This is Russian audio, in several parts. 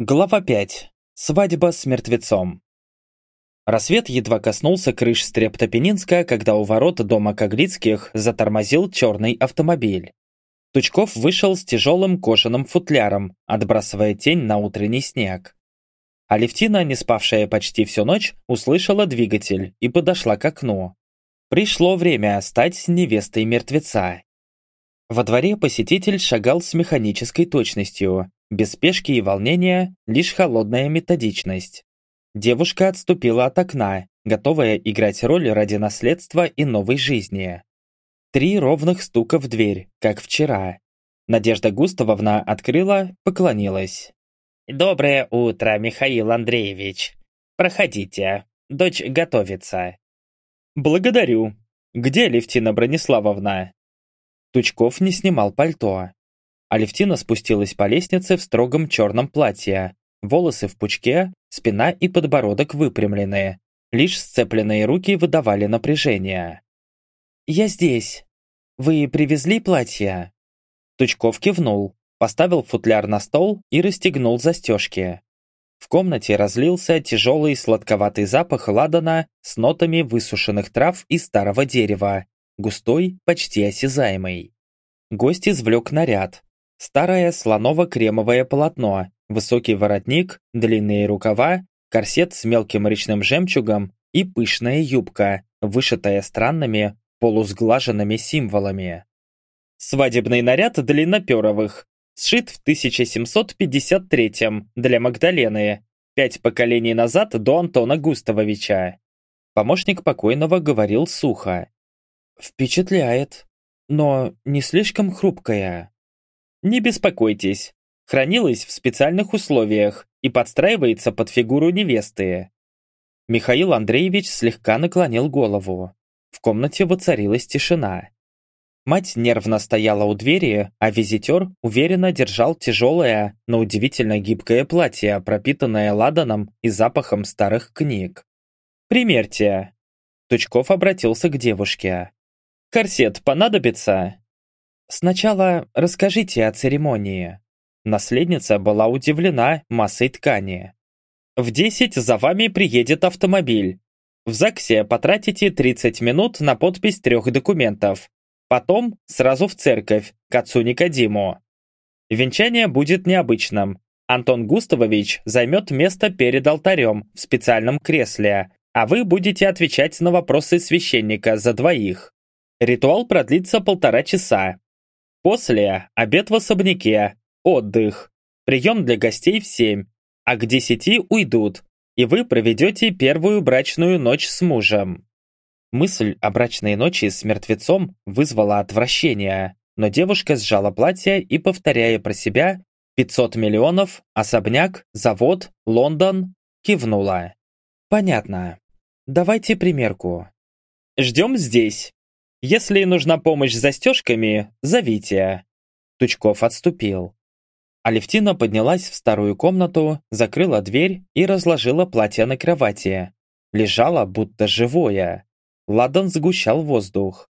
Глава 5. Свадьба с мертвецом. Рассвет едва коснулся крыш Стрептопенинска, когда у ворот дома Коглицких затормозил черный автомобиль. Тучков вышел с тяжелым кожаным футляром, отбрасывая тень на утренний снег. Алевтина, не спавшая почти всю ночь, услышала двигатель и подошла к окну. Пришло время стать невестой мертвеца. Во дворе посетитель шагал с механической точностью, без спешки и волнения, лишь холодная методичность. Девушка отступила от окна, готовая играть роль ради наследства и новой жизни. Три ровных стука в дверь, как вчера. Надежда Густавовна открыла, поклонилась. «Доброе утро, Михаил Андреевич. Проходите, дочь готовится». «Благодарю. Где Левтина Брониславовна?» Тучков не снимал пальто. Алевтина спустилась по лестнице в строгом черном платье. Волосы в пучке, спина и подбородок выпрямлены. Лишь сцепленные руки выдавали напряжение. «Я здесь. Вы привезли платье?» Тучков кивнул, поставил футляр на стол и расстегнул застежки. В комнате разлился тяжелый сладковатый запах ладана с нотами высушенных трав и старого дерева, густой, почти осязаемый. Гость извлек наряд, Старое слоново-кремовое полотно, высокий воротник, длинные рукава, корсет с мелким речным жемчугом и пышная юбка, вышитая странными, полусглаженными символами. Свадебный наряд длинноперовых, сшит в 1753 для Магдалены, пять поколений назад до Антона Густавовича. Помощник покойного говорил сухо. «Впечатляет, но не слишком хрупкая». Не беспокойтесь, хранилась в специальных условиях и подстраивается под фигуру невесты. Михаил Андреевич слегка наклонил голову. В комнате воцарилась тишина. Мать нервно стояла у двери, а визитер уверенно держал тяжелое, но удивительно гибкое платье, пропитанное ладаном и запахом старых книг. «Примерьте!» Тучков обратился к девушке. «Корсет понадобится?» Сначала расскажите о церемонии. Наследница была удивлена массой ткани. В 10 за вами приедет автомобиль. В ЗАГСе потратите 30 минут на подпись трех документов. Потом сразу в церковь, к отцу Никодиму. Венчание будет необычным. Антон Густавович займет место перед алтарем в специальном кресле, а вы будете отвечать на вопросы священника за двоих. Ритуал продлится полтора часа. После – обед в особняке, отдых, прием для гостей в семь, а к десяти уйдут, и вы проведете первую брачную ночь с мужем. Мысль о брачной ночи с мертвецом вызвала отвращение, но девушка сжала платье и, повторяя про себя «500 миллионов, особняк, завод, Лондон», кивнула. «Понятно. Давайте примерку». «Ждем здесь». Если нужна помощь с застежками, зовите». Тучков отступил. Алевтина поднялась в старую комнату, закрыла дверь и разложила платье на кровати. Лежала, будто живое. Ладан сгущал воздух.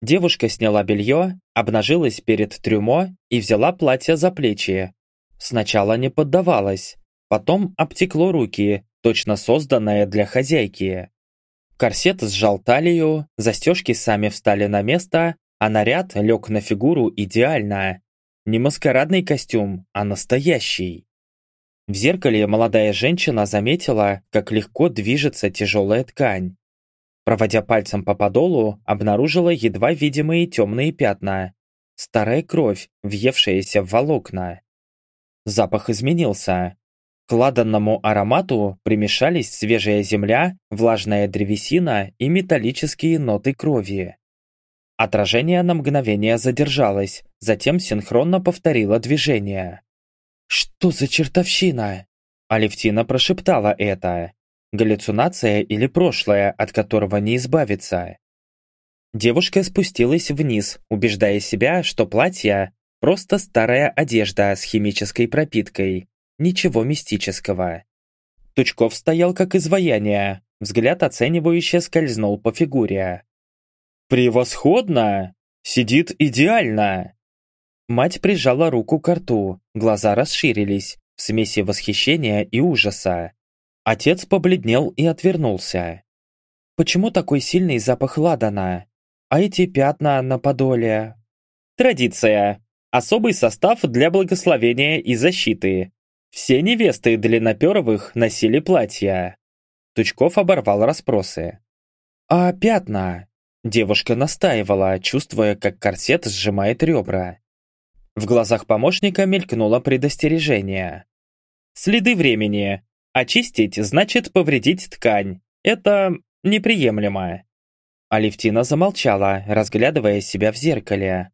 Девушка сняла белье, обнажилась перед трюмо и взяла платье за плечи. Сначала не поддавалась, потом обтекло руки, точно созданное для хозяйки. Корсет сжал талию, застежки сами встали на место, а наряд лег на фигуру идеально. Не маскарадный костюм, а настоящий. В зеркале молодая женщина заметила, как легко движется тяжелая ткань. Проводя пальцем по подолу, обнаружила едва видимые темные пятна. Старая кровь, въевшаяся в волокна. Запах изменился. К ладанному аромату примешались свежая земля, влажная древесина и металлические ноты крови. Отражение на мгновение задержалось, затем синхронно повторило движение. «Что за чертовщина?» Алевтина прошептала это. Галлюцинация или прошлое, от которого не избавиться. Девушка спустилась вниз, убеждая себя, что платье – просто старая одежда с химической пропиткой, Ничего мистического. Тучков стоял как изваяние, взгляд оценивающе скользнул по фигуре. «Превосходно! Сидит идеально!» Мать прижала руку к рту, глаза расширились, в смеси восхищения и ужаса. Отец побледнел и отвернулся. «Почему такой сильный запах ладана? А эти пятна на подоле?» «Традиция. Особый состав для благословения и защиты. Все невесты длинноперовых носили платья». Тучков оборвал расспросы. «А пятна?» Девушка настаивала, чувствуя, как корсет сжимает ребра. В глазах помощника мелькнуло предостережение. «Следы времени. Очистить значит повредить ткань. Это неприемлемо». Алевтина замолчала, разглядывая себя в зеркале.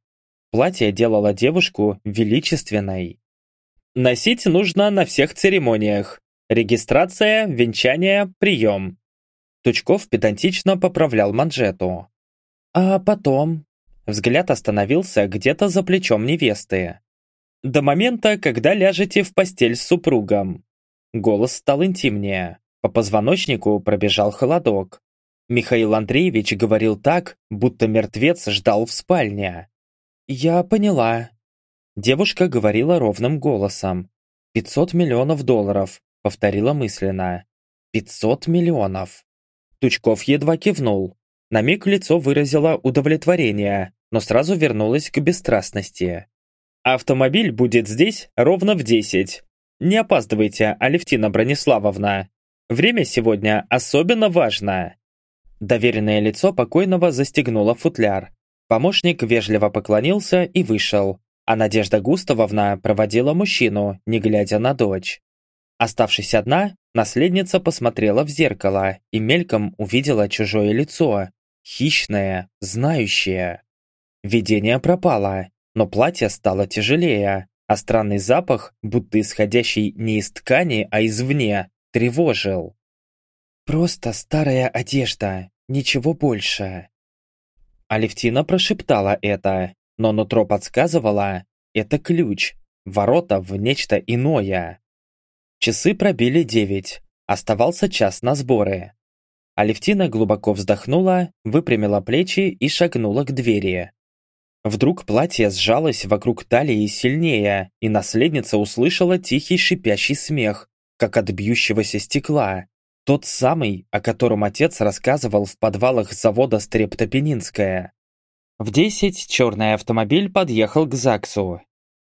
Платье делало девушку величественной. «Носить нужно на всех церемониях. Регистрация, венчание, прием». Тучков педантично поправлял манжету. «А потом?» Взгляд остановился где-то за плечом невесты. «До момента, когда ляжете в постель с супругом». Голос стал интимнее. По позвоночнику пробежал холодок. Михаил Андреевич говорил так, будто мертвец ждал в спальне. «Я поняла». Девушка говорила ровным голосом. «Пятьсот миллионов долларов», — повторила мысленно. «Пятьсот миллионов». Тучков едва кивнул. На миг лицо выразило удовлетворение, но сразу вернулось к бесстрастности. «Автомобиль будет здесь ровно в десять. Не опаздывайте, Алевтина Брониславовна. Время сегодня особенно важно». Доверенное лицо покойного застегнуло футляр. Помощник вежливо поклонился и вышел, а Надежда Густавовна проводила мужчину, не глядя на дочь. Оставшись одна, наследница посмотрела в зеркало и мельком увидела чужое лицо, хищная, знающая. Видение пропало, но платье стало тяжелее, а странный запах, будто исходящий не из ткани, а извне, тревожил. «Просто старая одежда, ничего больше». Алевтина прошептала это, но нутро подсказывала, это ключ, ворота в нечто иное. Часы пробили девять, оставался час на сборы. Алевтина глубоко вздохнула, выпрямила плечи и шагнула к двери. Вдруг платье сжалось вокруг талии сильнее, и наследница услышала тихий шипящий смех, как от бьющегося стекла. Тот самый, о котором отец рассказывал в подвалах завода Стрептопенинская. В десять черный автомобиль подъехал к ЗАГСу.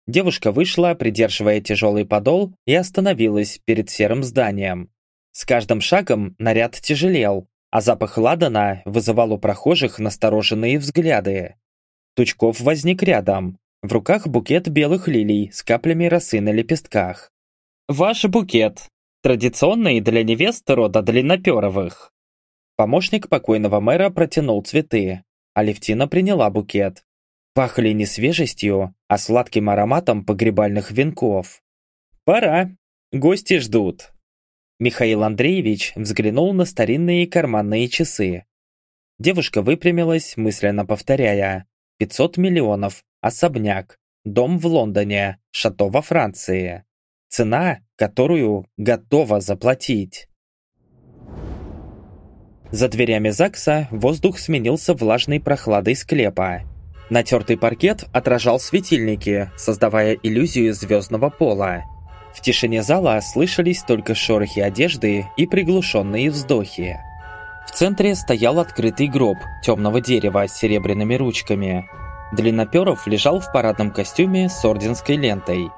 Девушка вышла, придерживая тяжелый подол, и остановилась перед серым зданием. С каждым шагом наряд тяжелел, а запах ладана вызывал у прохожих настороженные взгляды. Тучков возник рядом. В руках букет белых лилий с каплями росы на лепестках. «Ваш букет. Традиционный для невест рода длинноперовых». Помощник покойного мэра протянул цветы. Алевтина приняла букет. Пахли не свежестью, а сладким ароматом погребальных венков. «Пора. Гости ждут». Михаил Андреевич взглянул на старинные карманные часы. Девушка выпрямилась, мысленно повторяя. 500 миллионов, особняк, дом в Лондоне, шато во Франции. Цена, которую готова заплатить. За дверями ЗАГСа воздух сменился влажной прохладой склепа. Натертый паркет отражал светильники, создавая иллюзию звездного пола. В тишине зала слышались только шорохи одежды и приглушенные вздохи. В центре стоял открытый гроб темного дерева с серебряными ручками. Длинноперов лежал в парадном костюме с орденской лентой.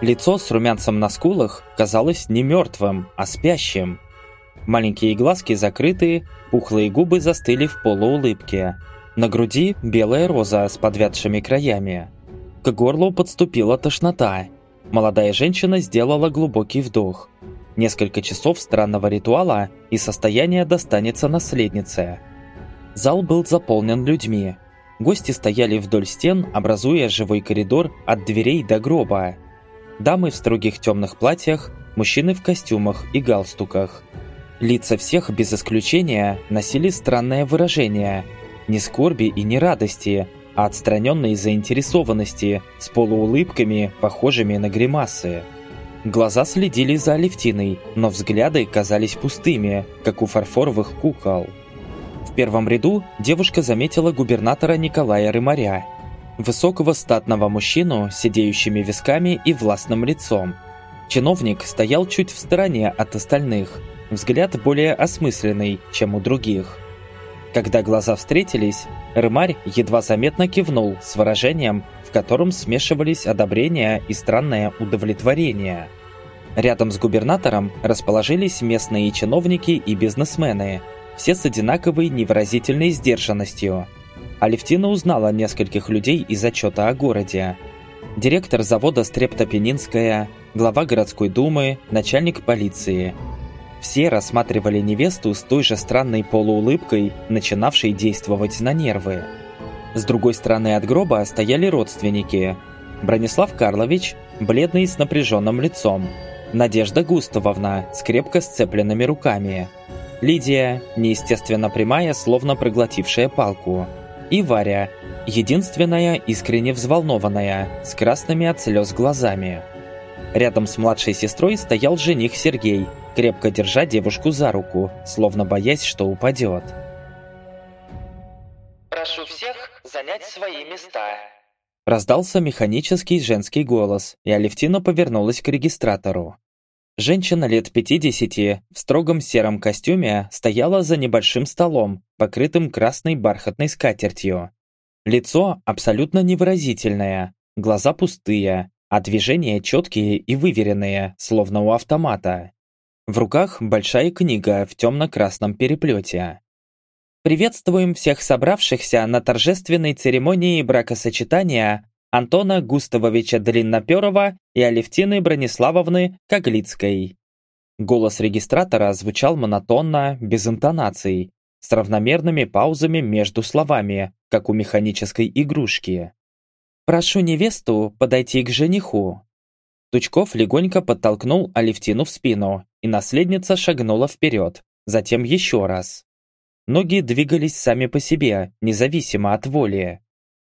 Лицо с румянцем на скулах казалось не мертвым, а спящим. Маленькие глазки закрыты, пухлые губы застыли в полуулыбке. На груди белая роза с подвядшими краями. К горлу подступила тошнота – Молодая женщина сделала глубокий вдох. Несколько часов странного ритуала, и состояние достанется наследнице. Зал был заполнен людьми. Гости стояли вдоль стен, образуя живой коридор от дверей до гроба. Дамы в строгих темных платьях, мужчины в костюмах и галстуках. Лица всех без исключения носили странное выражение. Ни скорби и ни радости – а отстраненной заинтересованности с полуулыбками, похожими на гримасы. Глаза следили за Алевтиной, но взгляды казались пустыми, как у фарфоровых кукол. В первом ряду девушка заметила губернатора Николая Рымаря, высокого статного мужчину с сидеющими висками и властным лицом. Чиновник стоял чуть в стороне от остальных, взгляд более осмысленный, чем у других. Когда глаза встретились, Рымарь едва заметно кивнул с выражением, в котором смешивались одобрение и странное удовлетворение. Рядом с губернатором расположились местные чиновники и бизнесмены, все с одинаковой невыразительной сдержанностью. Алевтина узнала нескольких людей из отчета о городе. Директор завода Стрептопенинская, глава городской думы, начальник полиции. Все рассматривали невесту с той же странной полуулыбкой, начинавшей действовать на нервы. С другой стороны от гроба стояли родственники. Бронислав Карлович, бледный с напряженным лицом. Надежда Густавовна с крепко сцепленными руками. Лидия, неестественно прямая, словно проглотившая палку. И Варя, единственная искренне взволнованная, с красными от слез глазами. Рядом с младшей сестрой стоял жених Сергей, крепко держа девушку за руку, словно боясь, что упадет. «Прошу всех занять свои места», Раздался механический женский голос, и Алевтина повернулась к регистратору. Женщина лет 50 в строгом сером костюме стояла за небольшим столом, покрытым красной бархатной скатертью. Лицо абсолютно невыразительное, глаза пустые, а движения четкие и выверенные, словно у автомата. В руках большая книга в темно-красном переплете. Приветствуем всех собравшихся на торжественной церемонии бракосочетания Антона Густавовича Длинноперова и Алевтины Брониславовны Коглицкой. Голос регистратора звучал монотонно, без интонаций, с равномерными паузами между словами, как у механической игрушки. «Прошу невесту подойти к жениху». Тучков легонько подтолкнул Алевтину в спину, и наследница шагнула вперед, затем еще раз. Ноги двигались сами по себе, независимо от воли.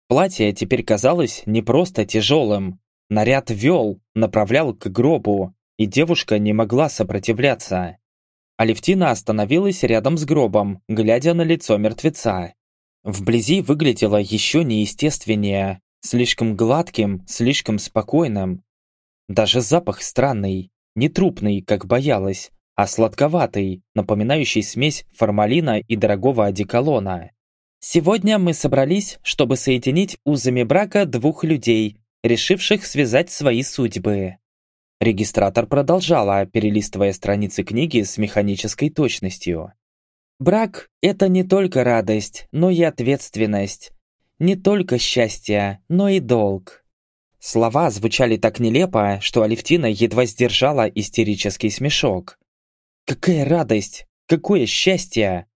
Платье теперь казалось не просто тяжелым. Наряд вел, направлял к гробу, и девушка не могла сопротивляться. Алевтина остановилась рядом с гробом, глядя на лицо мертвеца. Вблизи выглядело еще неестественнее, слишком гладким, слишком спокойным. Даже запах странный, не трупный, как боялась, а сладковатый, напоминающий смесь формалина и дорогого одеколона. Сегодня мы собрались, чтобы соединить узами брака двух людей, решивших связать свои судьбы. Регистратор продолжала, перелистывая страницы книги с механической точностью. Брак – это не только радость, но и ответственность. Не только счастье, но и долг. Слова звучали так нелепо, что Алевтина едва сдержала истерический смешок. Какая радость! Какое счастье!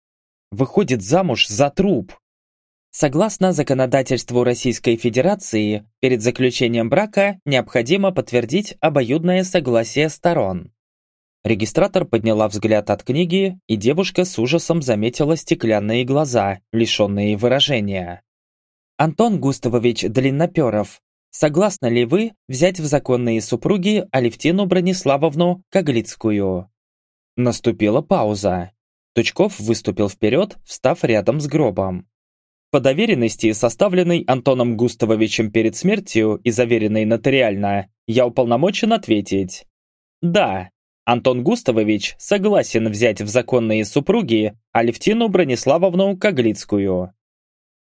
выходит замуж за труп. Согласно законодательству Российской Федерации, перед заключением брака необходимо подтвердить обоюдное согласие сторон. Регистратор подняла взгляд от книги, и девушка с ужасом заметила стеклянные глаза, лишенные выражения. «Антон Густавович Длинноперов, согласны ли вы взять в законные супруги Алевтину Брониславовну Коглицкую?» Наступила пауза. Тучков выступил вперед, встав рядом с гробом. По доверенности, составленной Антоном Густавовичем перед смертью и заверенной нотариально, я уполномочен ответить. Да, Антон Густавович согласен взять в законные супруги Алевтину Брониславовну Коглицкую.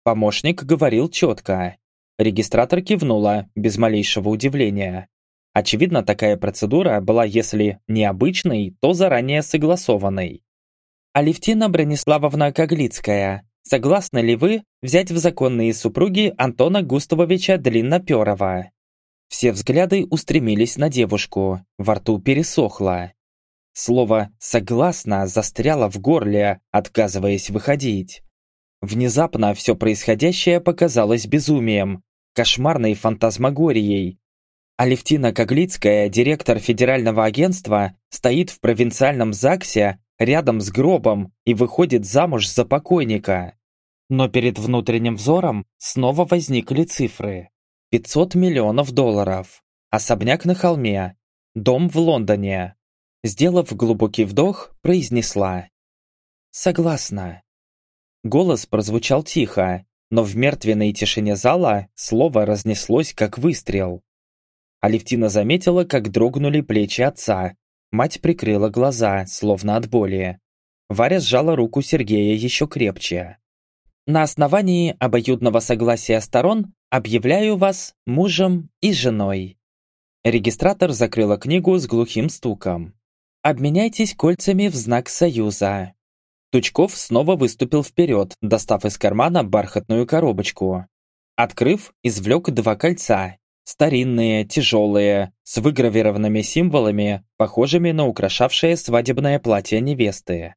Помощник говорил четко. Регистратор кивнула, без малейшего удивления. Очевидно, такая процедура была, если не обычной, то заранее согласованной. Алевтина Брониславовна Коглицкая, согласны ли вы взять в законные супруги Антона Густавовича Длинноперова? Все взгляды устремились на девушку, во рту пересохло. Слово «согласно» застряло в горле, отказываясь выходить. Внезапно все происходящее показалось безумием, кошмарной фантазмагорией. Алевтина Коглицкая, директор федерального агентства, стоит в провинциальном ЗАГСе рядом с гробом и выходит замуж за покойника. Но перед внутренним взором снова возникли цифры. 500 миллионов долларов. Особняк на холме. Дом в Лондоне. Сделав глубокий вдох, произнесла. «Согласна». Голос прозвучал тихо, но в мертвенной тишине зала слово разнеслось как выстрел. Алевтина заметила, как дрогнули плечи отца. Мать прикрыла глаза, словно от боли. Варя сжала руку Сергея еще крепче. «На основании обоюдного согласия сторон объявляю вас мужем и женой». Регистратор закрыла книгу с глухим стуком. «Обменяйтесь кольцами в знак союза». Тучков снова выступил вперед, достав из кармана бархатную коробочку. Открыв, извлек два кольца. Старинные, тяжелые, с выгравированными символами, похожими на украшавшее свадебное платье невесты.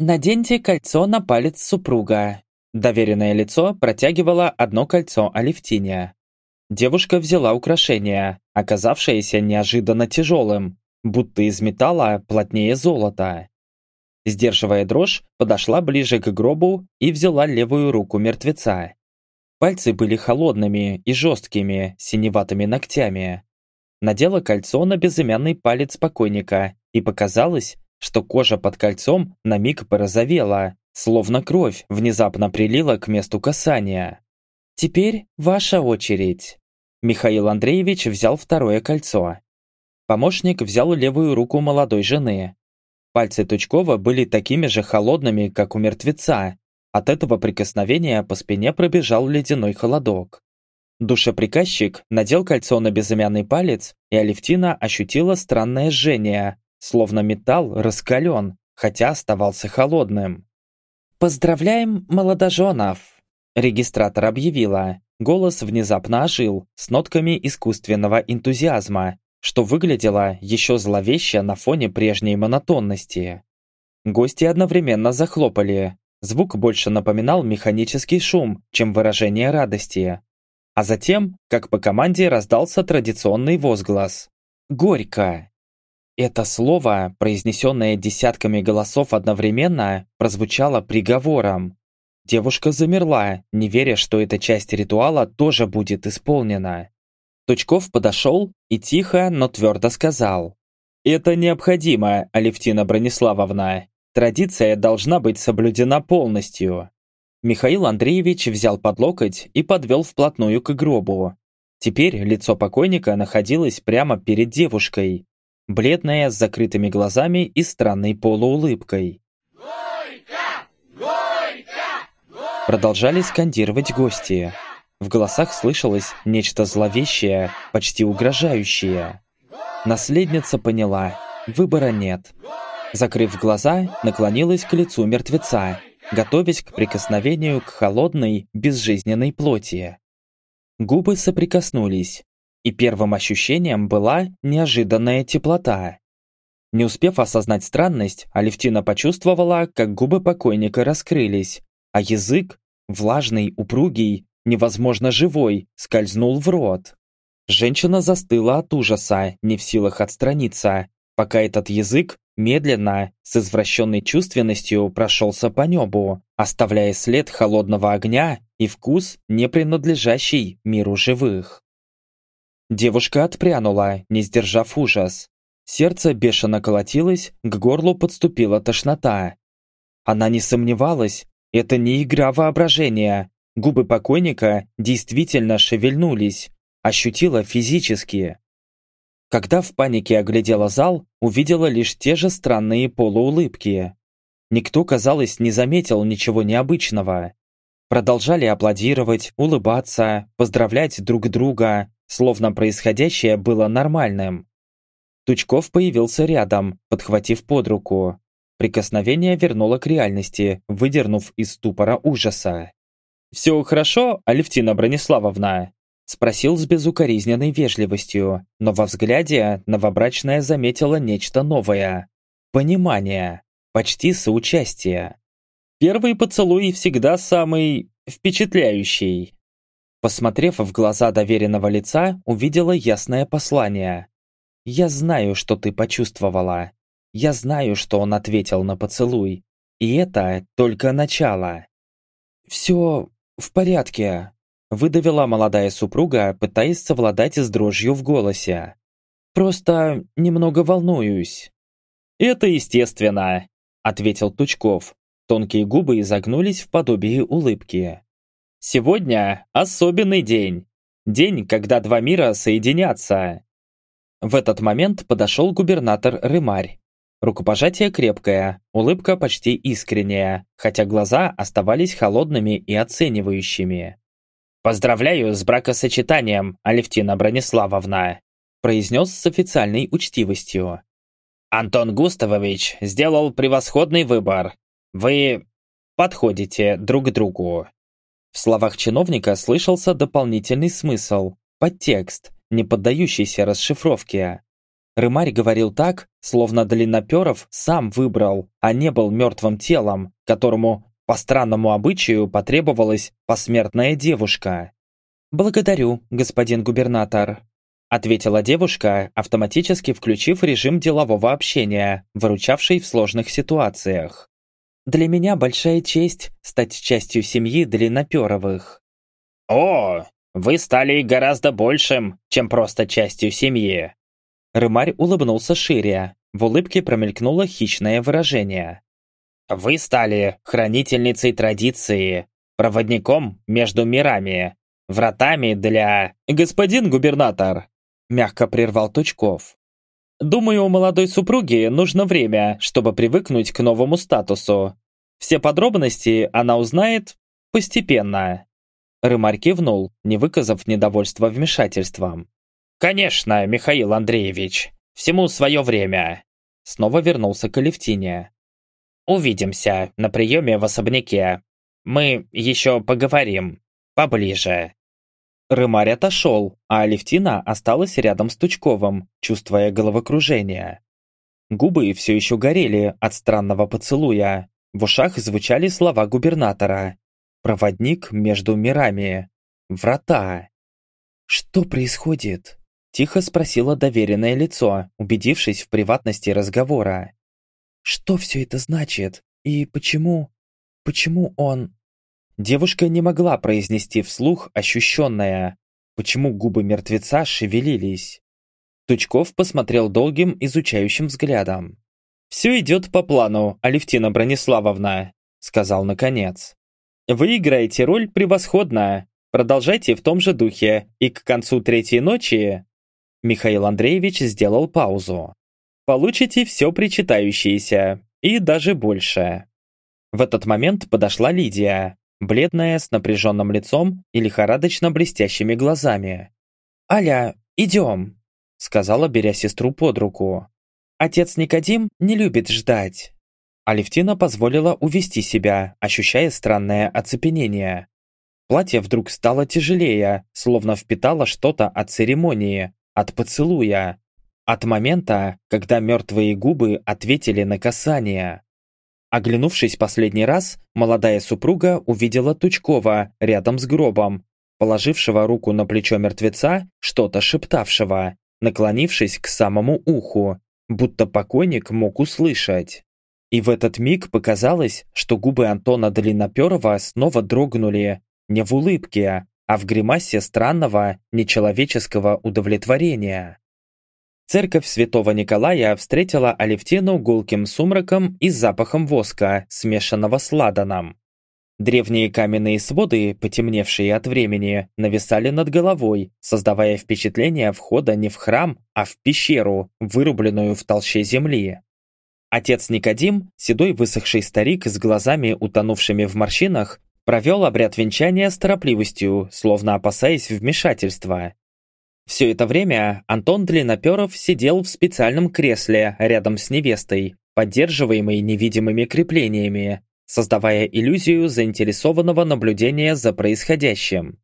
«Наденьте кольцо на палец супруга». Доверенное лицо протягивало одно кольцо Алевтине. Девушка взяла украшение, оказавшееся неожиданно тяжелым, будто из металла плотнее золота. Сдерживая дрожь, подошла ближе к гробу и взяла левую руку мертвеца. Пальцы были холодными и жесткими, синеватыми ногтями. Надела кольцо на безымянный палец покойника и показалось, что кожа под кольцом на миг порозовела, словно кровь внезапно прилила к месту касания. «Теперь ваша очередь». Михаил Андреевич взял второе кольцо. Помощник взял левую руку молодой жены. Пальцы Тучкова были такими же холодными, как у мертвеца. От этого прикосновения по спине пробежал ледяной холодок. Душеприказчик надел кольцо на безымянный палец, и Алевтина ощутила странное жжение, словно металл раскален, хотя оставался холодным. «Поздравляем молодоженов!» Регистратор объявила. Голос внезапно ожил, с нотками искусственного энтузиазма, что выглядело еще зловеще на фоне прежней монотонности. Гости одновременно захлопали. Звук больше напоминал механический шум, чем выражение радости. А затем, как по команде, раздался традиционный возглас. «Горько!» Это слово, произнесенное десятками голосов одновременно, прозвучало приговором. Девушка замерла, не веря, что эта часть ритуала тоже будет исполнена. Тучков подошел и тихо, но твердо сказал. «Это необходимо, Алевтина Брониславовна. Традиция должна быть соблюдена полностью». Михаил Андреевич взял под локоть и подвел вплотную к гробу. Теперь лицо покойника находилось прямо перед девушкой, бледная, с закрытыми глазами и странной полуулыбкой. «Горько! Горько! Горько!» Продолжали скандировать гости. В голосах слышалось нечто зловещее, почти угрожающее. Наследница поняла, выбора нет. Закрыв глаза, наклонилась к лицу мертвеца, готовясь к прикосновению к холодной, безжизненной плоти. Губы соприкоснулись, и первым ощущением была неожиданная теплота. Не успев осознать странность, Алевтина почувствовала, как губы покойника раскрылись, а язык, влажный, упругий, невозможно живой, скользнул в рот. Женщина застыла от ужаса, не в силах отстраниться, пока этот язык медленно, с извращенной чувственностью прошелся по небу, оставляя след холодного огня и вкус, не принадлежащий миру живых. Девушка отпрянула, не сдержав ужас. Сердце бешено колотилось, к горлу подступила тошнота. Она не сомневалась, это не игра воображения. Губы покойника действительно шевельнулись, ощутила физически. Когда в панике оглядела зал, увидела лишь те же странные полуулыбки. Никто, казалось, не заметил ничего необычного. Продолжали аплодировать, улыбаться, поздравлять друг друга, словно происходящее было нормальным. Тучков появился рядом, подхватив под руку. Прикосновение вернуло к реальности, выдернув из ступора ужаса. «Все хорошо, Алевтина Брониславовна?» Спросил с безукоризненной вежливостью, но во взгляде новобрачная заметила нечто новое. Понимание, почти соучастие. Первый поцелуй всегда самый впечатляющий. Посмотрев в глаза доверенного лица, увидела ясное послание. «Я знаю, что ты почувствовала. Я знаю, что он ответил на поцелуй. И это только начало». «Все в порядке», – выдавила молодая супруга, пытаясь совладать с дрожью в голосе. «Просто немного волнуюсь». «Это естественно», – ответил Тучков. Тонкие губы изогнулись в подобии улыбки. Сегодня особенный день. День, когда два мира соединятся. В этот момент подошел губернатор Рымарь. Рукопожатие крепкое, улыбка почти искренняя, хотя глаза оставались холодными и оценивающими. «Поздравляю с бракосочетанием, Алевтина Брониславовна!» произнес с официальной учтивостью. «Антон Густавович сделал превосходный выбор. Вы подходите друг другу». В словах чиновника слышался дополнительный смысл, подтекст, не поддающийся расшифровке. Рымарь говорил так, словно Длинноперов сам выбрал, а не был мертвым телом, которому по странному обычаю потребовалась посмертная девушка. «Благодарю, господин губернатор», ответила девушка, автоматически включив режим делового общения, выручавший в сложных ситуациях. «Для меня большая честь стать частью семьи Длинноперовых». «О, вы стали гораздо большим, чем просто частью семьи». Рымарь улыбнулся шире, в улыбке промелькнуло хищное выражение. Вы стали хранительницей традиции, проводником между мирами, вратами для... Господин губернатор, мягко прервал Тучков. Думаю, у молодой супруги нужно время, чтобы привыкнуть к новому статусу. Все подробности она узнает постепенно. Рымарь кивнул, не выказав недовольства вмешательством. «Конечно, Михаил Андреевич, всему свое время». Снова вернулся к Алевтине. Увидимся на приеме в особняке. Мы еще поговорим. Поближе». Рымарь отошел, а Алевтина осталась рядом с Тучковым, чувствуя головокружение. Губы все еще горели от странного поцелуя. В ушах звучали слова губернатора. «Проводник между мирами. Врата». «Что происходит?» Тихо спросила доверенное лицо, убедившись в приватности разговора. Что все это значит? И почему... Почему он... Девушка не могла произнести вслух ощущенное. Почему губы мертвеца шевелились? Тучков посмотрел долгим, изучающим взглядом. «Все идет по плану, Алевтина Брониславовна», — сказал наконец. «Вы играете роль превосходно. Продолжайте в том же духе, и к концу третьей ночи...» Михаил Андреевич сделал паузу получите все причитающееся, и даже больше. В этот момент подошла Лидия, бледная, с напряженным лицом и лихорадочно блестящими глазами. «Аля, идем», — сказала, беря сестру под руку. «Отец Никодим не любит ждать». Алевтина позволила увести себя, ощущая странное оцепенение. Платье вдруг стало тяжелее, словно впитало что-то от церемонии, от поцелуя, от момента, когда мертвые губы ответили на касание. Оглянувшись последний раз, молодая супруга увидела Тучкова рядом с гробом, положившего руку на плечо мертвеца, что-то шептавшего, наклонившись к самому уху, будто покойник мог услышать. И в этот миг показалось, что губы Антона Длинноперова снова дрогнули, не в улыбке, а в гримасе странного, нечеловеческого удовлетворения. Церковь святого Николая встретила Алевтину гулким сумраком и запахом воска, смешанного с ладаном. Древние каменные своды, потемневшие от времени, нависали над головой, создавая впечатление входа не в храм, а в пещеру, вырубленную в толще земли. Отец Никодим, седой высохший старик с глазами, утонувшими в морщинах, провел обряд венчания с торопливостью, словно опасаясь вмешательства, все это время Антон Длинноперов сидел в специальном кресле рядом с невестой, поддерживаемой невидимыми креплениями, создавая иллюзию заинтересованного наблюдения за происходящим.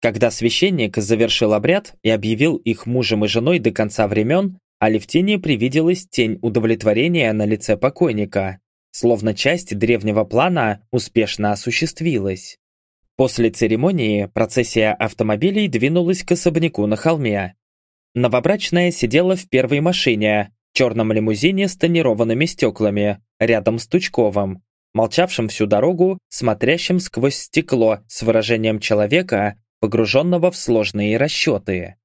Когда священник завершил обряд и объявил их мужем и женой до конца времен, Алевтине привиделась тень удовлетворения на лице покойника, словно часть древнего плана успешно осуществилась. После церемонии процессия автомобилей двинулась к особняку на холме. Новобрачная сидела в первой машине, черном лимузине с тонированными стеклами, рядом с Тучковым, молчавшим всю дорогу, смотрящим сквозь стекло с выражением человека, погруженного в сложные расчеты.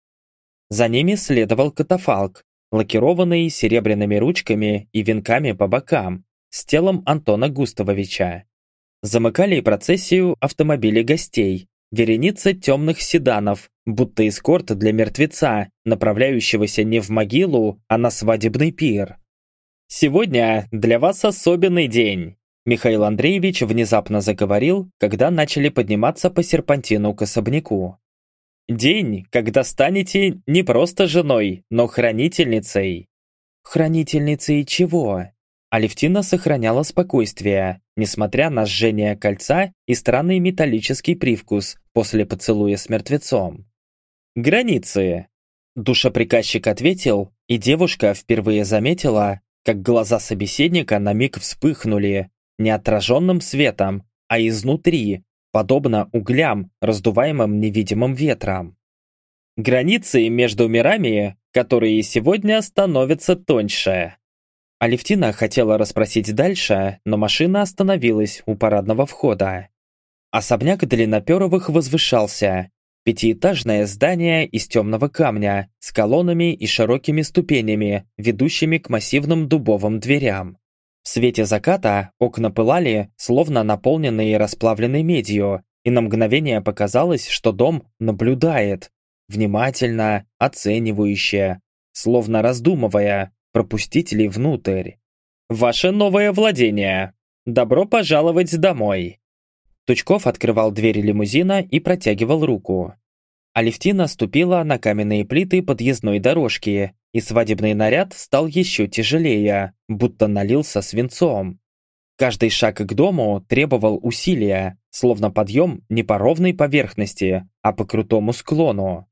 За ними следовал катафалк, лакированный серебряными ручками и венками по бокам, с телом Антона Густавовича. Замыкали процессию автомобили гостей, вереница темных седанов, будто эскорт для мертвеца, направляющегося не в могилу, а на свадебный пир. «Сегодня для вас особенный день», Михаил Андреевич внезапно заговорил, когда начали подниматься по серпантину к особняку. «День, когда станете не просто женой, но хранительницей». «Хранительницей чего?» Алевтина сохраняла спокойствие, несмотря на сжение кольца и странный металлический привкус после поцелуя с мертвецом. «Границы!» Душеприказчик ответил, и девушка впервые заметила, как глаза собеседника на миг вспыхнули, не отраженным светом, а изнутри, подобно углям, раздуваемым невидимым ветром. Границы между мирами, которые сегодня становятся тоньше. Алевтина хотела расспросить дальше, но машина остановилась у парадного входа. Особняк Длинноперовых возвышался. Пятиэтажное здание из темного камня с колоннами и широкими ступенями, ведущими к массивным дубовым дверям. В свете заката окна пылали, словно наполненные расплавленной медью, и на мгновение показалось, что дом наблюдает, внимательно, оценивающе, словно раздумывая, пропустить ли внутрь. «Ваше новое владение! Добро пожаловать домой!» Тучков открывал двери лимузина и протягивал руку. Алевтина ступила на каменные плиты подъездной дорожки, и свадебный наряд стал еще тяжелее, будто налился свинцом. Каждый шаг к дому требовал усилия, словно подъем не по ровной поверхности, а по крутому склону.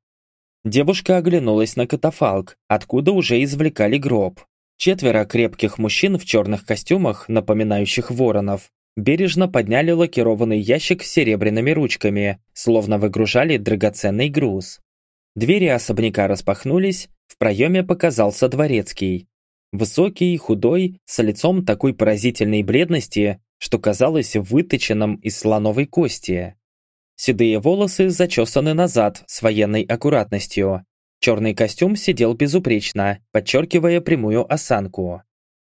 Девушка оглянулась на катафалк, откуда уже извлекали гроб. Четверо крепких мужчин в черных костюмах, напоминающих воронов, бережно подняли лакированный ящик с серебряными ручками, словно выгружали драгоценный груз. Двери особняка распахнулись, в проеме показался дворецкий. Высокий, худой, с лицом такой поразительной бледности, что казалось выточенным из слоновой кости. Седые волосы зачесаны назад с военной аккуратностью. Черный костюм сидел безупречно, подчеркивая прямую осанку.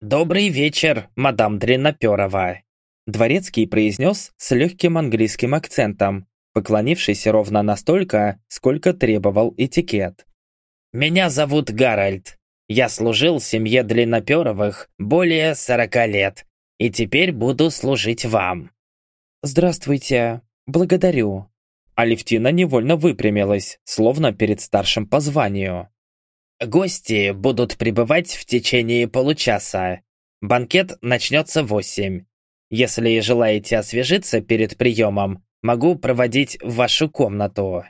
«Добрый вечер, мадам Дреннаперова!» Дворецкий произнес с легким английским акцентом, поклонившись ровно настолько, сколько требовал этикет. «Меня зовут Гарольд. Я служил семье Длинноперовых более сорока лет, и теперь буду служить вам». «Здравствуйте», «Благодарю». Алевтина невольно выпрямилась, словно перед старшим по званию. «Гости будут прибывать в течение получаса. Банкет начнется в восемь. Если желаете освежиться перед приемом, могу проводить в вашу комнату».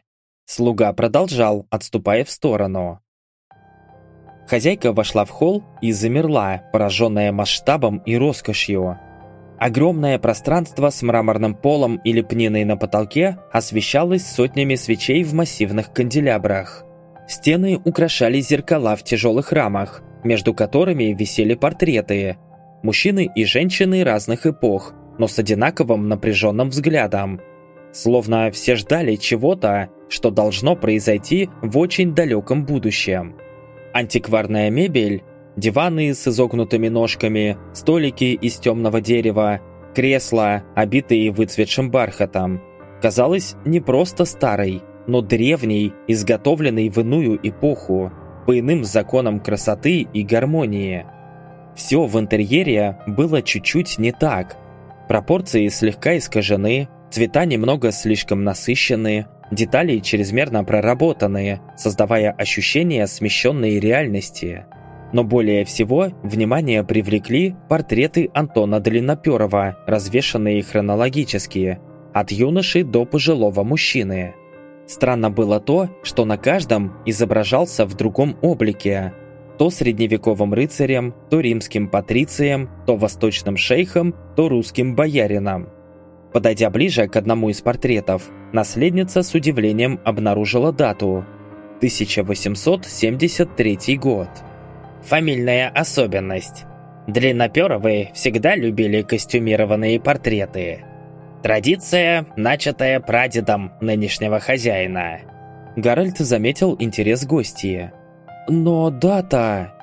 Слуга продолжал, отступая в сторону. Хозяйка вошла в холл и замерла, пораженная масштабом и роскошью. Огромное пространство с мраморным полом и лепниной на потолке освещалось сотнями свечей в массивных канделябрах. Стены украшали зеркала в тяжелых рамах, между которыми висели портреты. Мужчины и женщины разных эпох, но с одинаковым напряженным взглядом. Словно все ждали чего-то, что должно произойти в очень далеком будущем. Антикварная мебель Диваны с изогнутыми ножками, столики из темного дерева, кресла, обитые выцветшим бархатом. Казалось, не просто старый, но древний, изготовленный в иную эпоху, по иным законам красоты и гармонии. Все в интерьере было чуть-чуть не так. Пропорции слегка искажены, цвета немного слишком насыщены, детали чрезмерно проработаны, создавая ощущение смещенной реальности. Но более всего внимание привлекли портреты Антона Длинноперова, развешанные хронологически, от юноши до пожилого мужчины. Странно было то, что на каждом изображался в другом облике. То средневековым рыцарем, то римским патрицием, то восточным шейхом, то русским боярином. Подойдя ближе к одному из портретов, наследница с удивлением обнаружила дату – 1873 год. Фамильная особенность. Длинноперовые всегда любили костюмированные портреты. Традиция, начатая прадедом нынешнего хозяина. Гарольд заметил интерес гостей. «Но дата...»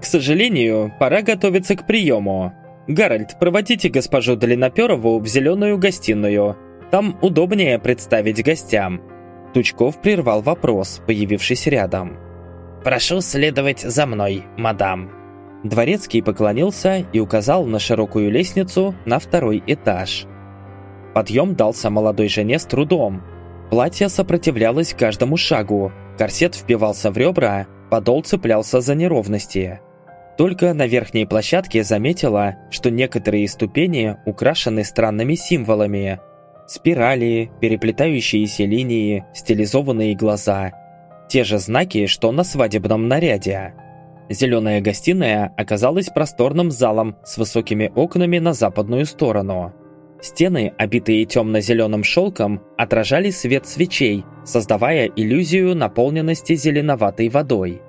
«К сожалению, пора готовиться к приему. Гарольд, проводите госпожу Длинноперову в зеленую гостиную. Там удобнее представить гостям». Тучков прервал вопрос, появившись рядом. «Прошу следовать за мной, мадам». Дворецкий поклонился и указал на широкую лестницу на второй этаж. Подъем дался молодой жене с трудом. Платье сопротивлялось каждому шагу, корсет впивался в ребра, подол цеплялся за неровности. Только на верхней площадке заметила, что некоторые ступени украшены странными символами. Спирали, переплетающиеся линии, стилизованные глаза. Те же знаки, что на свадебном наряде. Зеленая гостиная оказалась просторным залом с высокими окнами на западную сторону. Стены, обитые темно-зеленым шелком, отражали свет свечей, создавая иллюзию наполненности зеленоватой водой.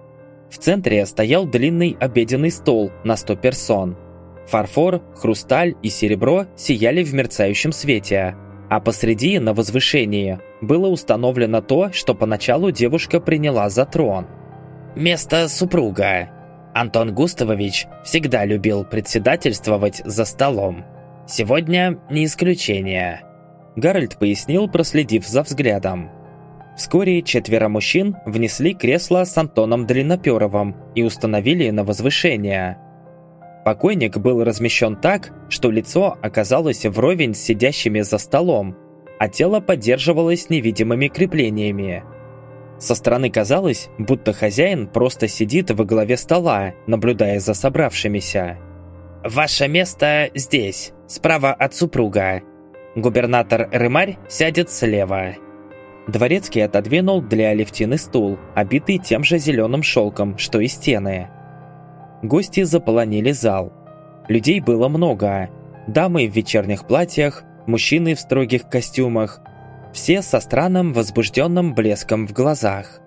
В центре стоял длинный обеденный стол на 100 персон. Фарфор, хрусталь и серебро сияли в мерцающем свете, а посреди, на возвышении, было установлено то, что поначалу девушка приняла за трон. «Место супруга. Антон Густавович всегда любил председательствовать за столом. Сегодня не исключение», – Гарольд пояснил, проследив за взглядом. Вскоре четверо мужчин внесли кресло с Антоном Длинноперовым и установили на возвышение. Покойник был размещен так, что лицо оказалось вровень с сидящими за столом, а тело поддерживалось невидимыми креплениями. Со стороны казалось, будто хозяин просто сидит во главе стола, наблюдая за собравшимися. «Ваше место здесь, справа от супруга. Губернатор Рымарь сядет слева». Дворецкий отодвинул для Алевтины стул, обитый тем же зеленым шелком, что и стены. Гости заполонили зал. Людей было много. Дамы в вечерних платьях, мужчины в строгих костюмах. Все со странным возбужденным блеском в глазах.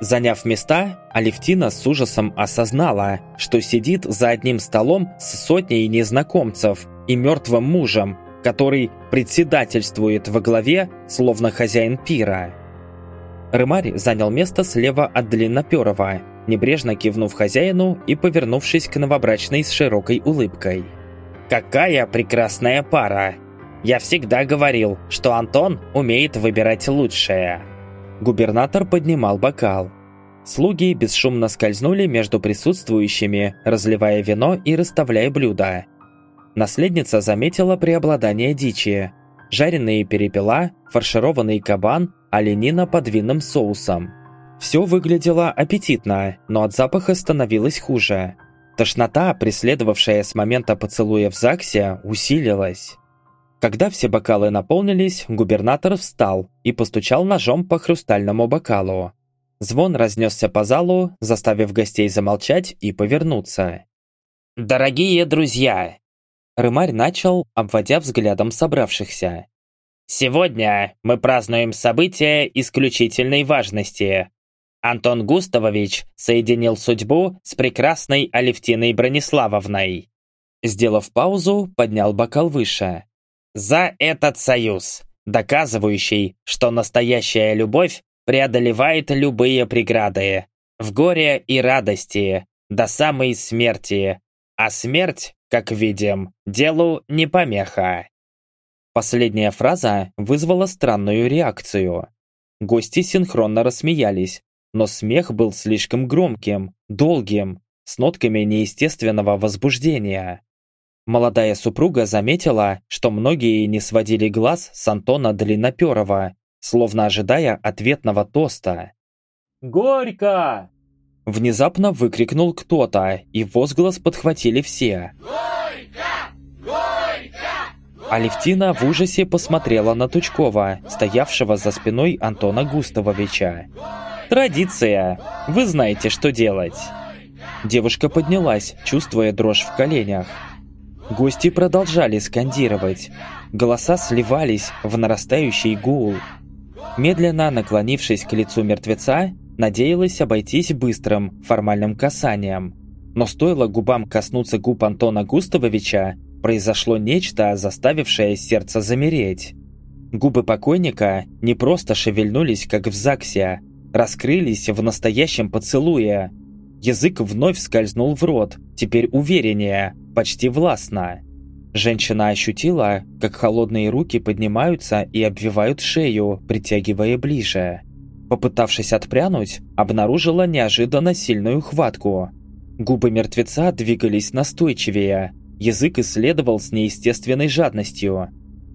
Заняв места, Алевтина с ужасом осознала, что сидит за одним столом с сотней незнакомцев и мертвым мужем, который председательствует во главе, словно хозяин пира. Рымарь занял место слева от Длинноперова, небрежно кивнув хозяину и повернувшись к новобрачной с широкой улыбкой. «Какая прекрасная пара! Я всегда говорил, что Антон умеет выбирать лучшее!» Губернатор поднимал бокал. Слуги бесшумно скользнули между присутствующими, разливая вино и расставляя блюда. Наследница заметила преобладание дичи. Жареные перепела, фаршированный кабан, оленина под винным соусом. Все выглядело аппетитно, но от запаха становилось хуже. Тошнота, преследовавшая с момента поцелуя в ЗАГСе, усилилась. Когда все бокалы наполнились, губернатор встал и постучал ножом по хрустальному бокалу. Звон разнесся по залу, заставив гостей замолчать и повернуться. «Дорогие друзья, Рымарь начал, обводя взглядом собравшихся. «Сегодня мы празднуем событие исключительной важности. Антон Густавович соединил судьбу с прекрасной Алевтиной Брониславовной». Сделав паузу, поднял бокал выше. «За этот союз, доказывающий, что настоящая любовь преодолевает любые преграды, в горе и радости, до самой смерти, а смерть как видим, делу не помеха. Последняя фраза вызвала странную реакцию. Гости синхронно рассмеялись, но смех был слишком громким, долгим, с нотками неестественного возбуждения. Молодая супруга заметила, что многие не сводили глаз с Антона Длинноперова, словно ожидая ответного тоста. «Горько!» Внезапно выкрикнул кто-то, и возглас подхватили все. «Горько! Горько!» Алевтина в ужасе посмотрела на Тучкова, стоявшего за спиной Антона Густавовича. «Традиция! Вы знаете, что делать!» Девушка поднялась, чувствуя дрожь в коленях. Гости продолжали скандировать. Голоса сливались в нарастающий гул. Медленно наклонившись к лицу мертвеца, надеялась обойтись быстрым, формальным касанием. Но стоило губам коснуться губ Антона Густавовича, произошло нечто, заставившее сердце замереть. Губы покойника не просто шевельнулись, как в ЗАГСе, раскрылись в настоящем поцелуе. Язык вновь скользнул в рот, теперь увереннее, почти властно. Женщина ощутила, как холодные руки поднимаются и обвивают шею, притягивая ближе. Попытавшись отпрянуть, обнаружила неожиданно сильную хватку. Губы мертвеца двигались настойчивее, язык исследовал с неестественной жадностью.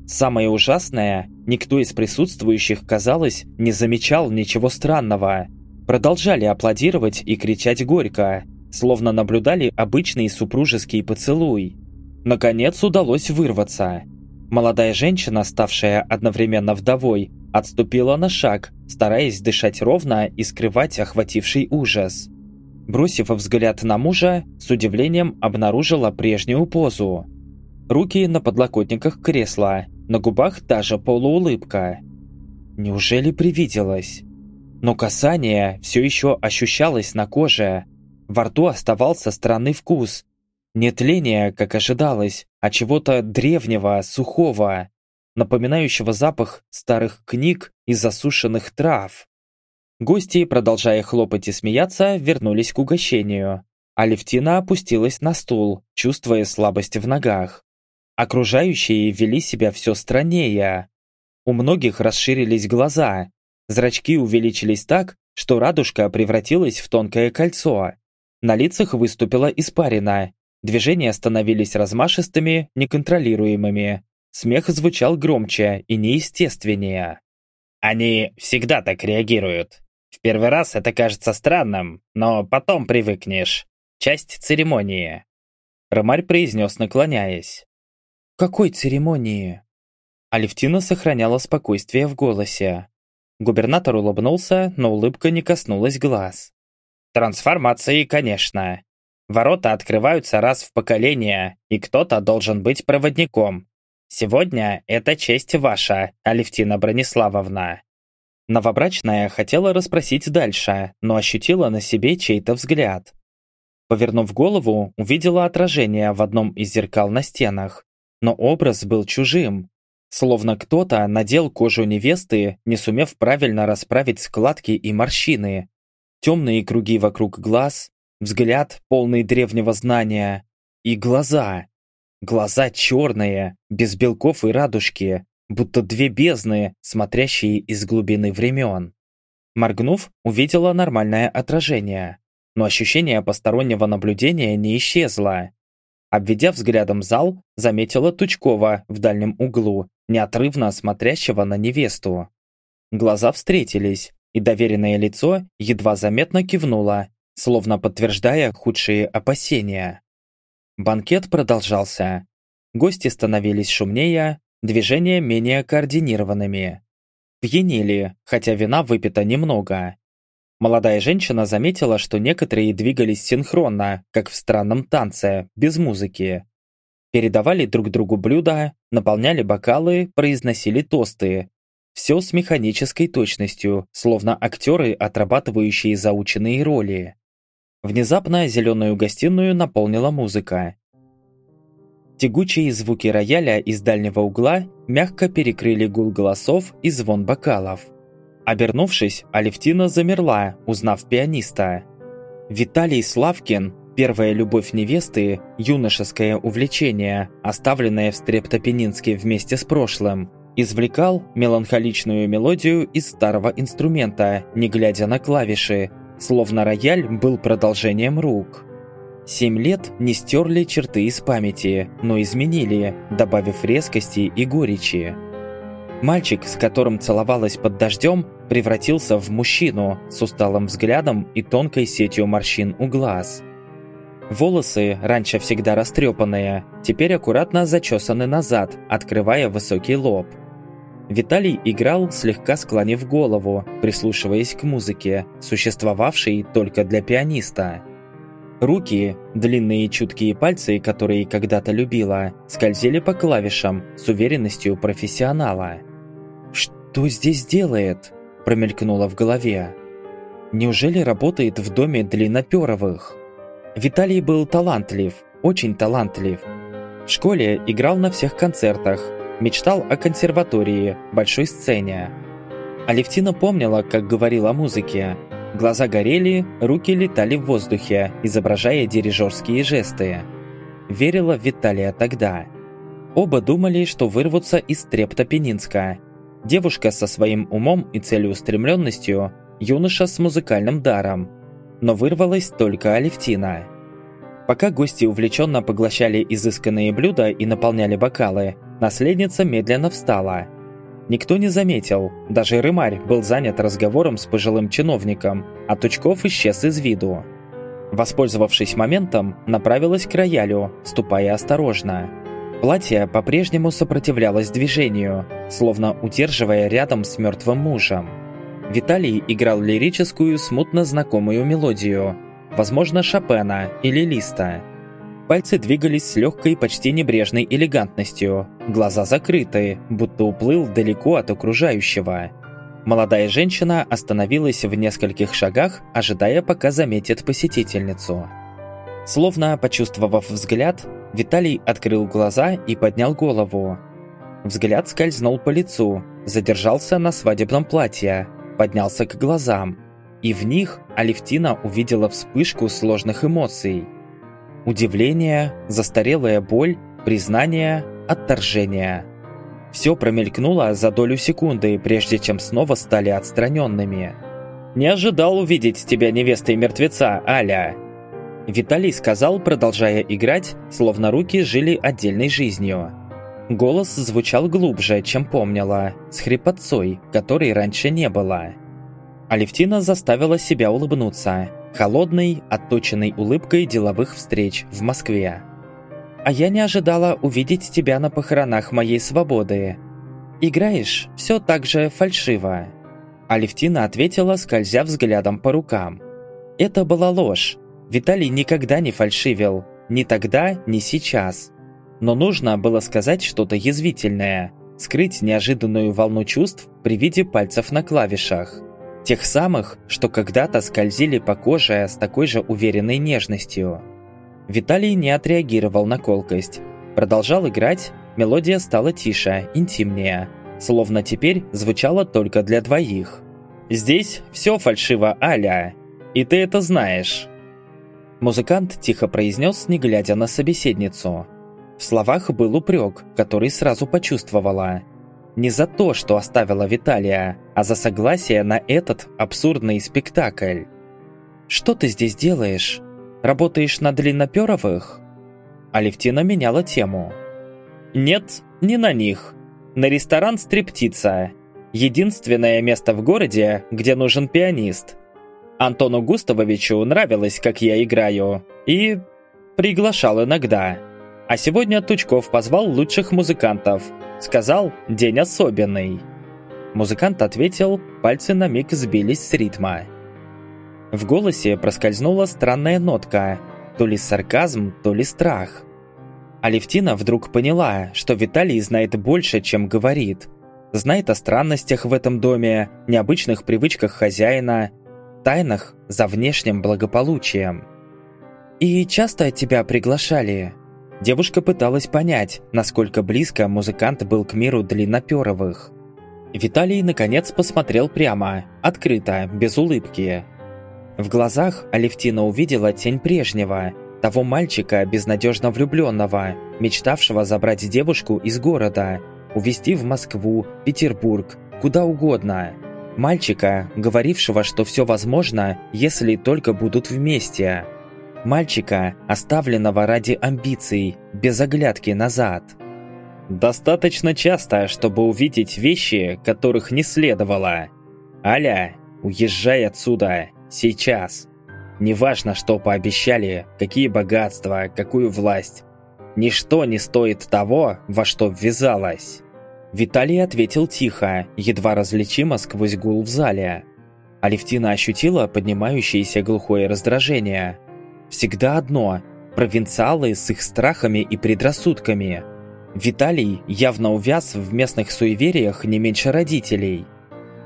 Самое ужасное, никто из присутствующих, казалось, не замечал ничего странного. Продолжали аплодировать и кричать горько, словно наблюдали обычный супружеский поцелуй. Наконец удалось вырваться. Молодая женщина, ставшая одновременно вдовой, отступила на шаг, стараясь дышать ровно и скрывать охвативший ужас. Бросив взгляд на мужа, с удивлением обнаружила прежнюю позу. Руки на подлокотниках кресла, на губах та же полуулыбка. Неужели привиделось? Но касание все еще ощущалось на коже. Во рту оставался странный вкус, не тления, как ожидалось, а чего-то древнего, сухого, напоминающего запах старых книг и засушенных трав. Гости, продолжая хлопать и смеяться, вернулись к угощению. А Левтина опустилась на стул, чувствуя слабость в ногах. Окружающие вели себя все страннее. У многих расширились глаза, зрачки увеличились так, что радужка превратилась в тонкое кольцо. На лицах выступила испарина, Движения становились размашистыми, неконтролируемыми. Смех звучал громче и неестественнее. Они всегда так реагируют. В первый раз это кажется странным, но потом привыкнешь. Часть церемонии. Ромарь произнес, наклоняясь. «Какой церемонии?» Алевтина сохраняла спокойствие в голосе. Губернатор улыбнулся, но улыбка не коснулась глаз. «Трансформации, конечно. Ворота открываются раз в поколение, и кто-то должен быть проводником. Сегодня это честь ваша, Алевтина Брониславовна». Новобрачная хотела расспросить дальше, но ощутила на себе чей-то взгляд. Повернув голову, увидела отражение в одном из зеркал на стенах, но образ был чужим. Словно кто-то надел кожу невесты, не сумев правильно расправить складки и морщины. Темные круги вокруг глаз, взгляд, полный древнего знания, и глаза. Глаза черные, без белков и радужки, будто две бездны, смотрящие из глубины времен. Моргнув, увидела нормальное отражение, но ощущение постороннего наблюдения не исчезло. Обведя взглядом зал, заметила Тучкова в дальнем углу, неотрывно смотрящего на невесту. Глаза встретились, и доверенное лицо едва заметно кивнуло, словно подтверждая худшие опасения. Банкет продолжался. Гости становились шумнее, движения менее координированными. Пьянели, хотя вина выпито немного. Молодая женщина заметила, что некоторые двигались синхронно, как в странном танце, без музыки. Передавали друг другу блюда, наполняли бокалы, произносили тосты. Все с механической точностью, словно актеры, отрабатывающие заученные роли. Внезапно зеленую гостиную наполнила музыка. Тягучие звуки рояля из дальнего угла мягко перекрыли гул голосов и звон бокалов. Обернувшись, Алевтина замерла, узнав пианиста. Виталий Славкин, первая любовь невесты, юношеское увлечение, оставленное в Стрептопенинске вместе с прошлым, извлекал меланхоличную мелодию из старого инструмента, не глядя на клавиши, словно рояль был продолжением рук. Семь лет не стерли черты из памяти, но изменили, добавив резкости и горечи. Мальчик, с которым целовалась под дождем, превратился в мужчину с усталым взглядом и тонкой сетью морщин у глаз. Волосы, раньше всегда растрепанные, теперь аккуратно зачесаны назад, открывая высокий лоб. Виталий играл, слегка склонив голову, прислушиваясь к музыке, существовавшей только для пианиста. Руки, длинные чуткие пальцы, которые когда-то любила, скользили по клавишам с уверенностью профессионала. «Что здесь делает?» – промелькнуло в голове. «Неужели работает в доме длинноперовых?» Виталий был талантлив, очень талантлив. В школе играл на всех концертах, Мечтал о консерватории, большой сцене. Алевтина помнила, как говорил о музыке. Глаза горели, руки летали в воздухе, изображая дирижерские жесты. Верила в Виталия тогда. Оба думали, что вырвутся из Трептопенинска. Девушка со своим умом и целеустремленностью, юноша с музыкальным даром. Но вырвалась только Алевтина. Пока гости увлеченно поглощали изысканные блюда и наполняли бокалы, наследница медленно встала. Никто не заметил, даже Рымарь был занят разговором с пожилым чиновником, а Тучков исчез из виду. Воспользовавшись моментом, направилась к роялю, ступая осторожно. Платье по-прежнему сопротивлялось движению, словно удерживая рядом с мертвым мужем. Виталий играл лирическую, смутно знакомую мелодию, возможно, Шопена или Листа. Пальцы двигались с легкой, почти небрежной элегантностью, глаза закрыты, будто уплыл далеко от окружающего. Молодая женщина остановилась в нескольких шагах, ожидая, пока заметит посетительницу. Словно почувствовав взгляд, Виталий открыл глаза и поднял голову. Взгляд скользнул по лицу, задержался на свадебном платье, поднялся к глазам. И в них Алевтина увидела вспышку сложных эмоций. Удивление, застарелая боль, признание, отторжение. Все промелькнуло за долю секунды, прежде чем снова стали отстраненными. «Не ожидал увидеть тебя невестой мертвеца, Аля!» Виталий сказал, продолжая играть, словно руки жили отдельной жизнью. Голос звучал глубже, чем помнила, с хрипотцой, которой раньше не было. Алевтина заставила себя улыбнуться, холодной, отточенной улыбкой деловых встреч в Москве. «А я не ожидала увидеть тебя на похоронах моей свободы. Играешь все так же фальшиво». Алевтина ответила, скользя взглядом по рукам. Это была ложь, Виталий никогда не фальшивил, ни тогда, ни сейчас. Но нужно было сказать что-то язвительное, скрыть неожиданную волну чувств при виде пальцев на клавишах. Тех самых, что когда-то скользили по коже с такой же уверенной нежностью. Виталий не отреагировал на колкость. Продолжал играть, мелодия стала тише, интимнее. Словно теперь звучала только для двоих. «Здесь все фальшиво, Аля. И ты это знаешь». Музыкант тихо произнес, не глядя на собеседницу. В словах был упрек, который сразу почувствовала. Не за то, что оставила Виталия, а за согласие на этот абсурдный спектакль. «Что ты здесь делаешь? Работаешь на длинноперовых?» Алевтина меняла тему. «Нет, не на них. На ресторан «Стриптица». Единственное место в городе, где нужен пианист. Антону Густавовичу нравилось, как я играю, и приглашал иногда. А сегодня Тучков позвал лучших музыкантов. Сказал, день особенный. Музыкант ответил, пальцы на миг сбились с ритма. В голосе проскользнула странная нотка, то ли сарказм, то ли страх. Алевтина вдруг поняла, что Виталий знает больше, чем говорит. Знает о странностях в этом доме, необычных привычках хозяина, тайнах за внешним благополучием. «И часто тебя приглашали?» Девушка пыталась понять, насколько близко музыкант был к миру длинноперовых. Виталий, наконец, посмотрел прямо, открыто, без улыбки. В глазах Алевтина увидела тень прежнего, того мальчика, безнадежно влюбленного, мечтавшего забрать девушку из города, увезти в Москву, Петербург, куда угодно – Мальчика, говорившего, что все возможно, если только будут вместе. Мальчика, оставленного ради амбиций, без оглядки назад. Достаточно часто, чтобы увидеть вещи, которых не следовало. Аля, уезжай отсюда, сейчас. Неважно, что пообещали, какие богатства, какую власть. Ничто не стоит того, во что ввязалась. Виталий ответил тихо, едва различимо сквозь гул в зале. Алевтина ощутила поднимающееся глухое раздражение. Всегда одно – провинциалы с их страхами и предрассудками. Виталий явно увяз в местных суевериях не меньше родителей.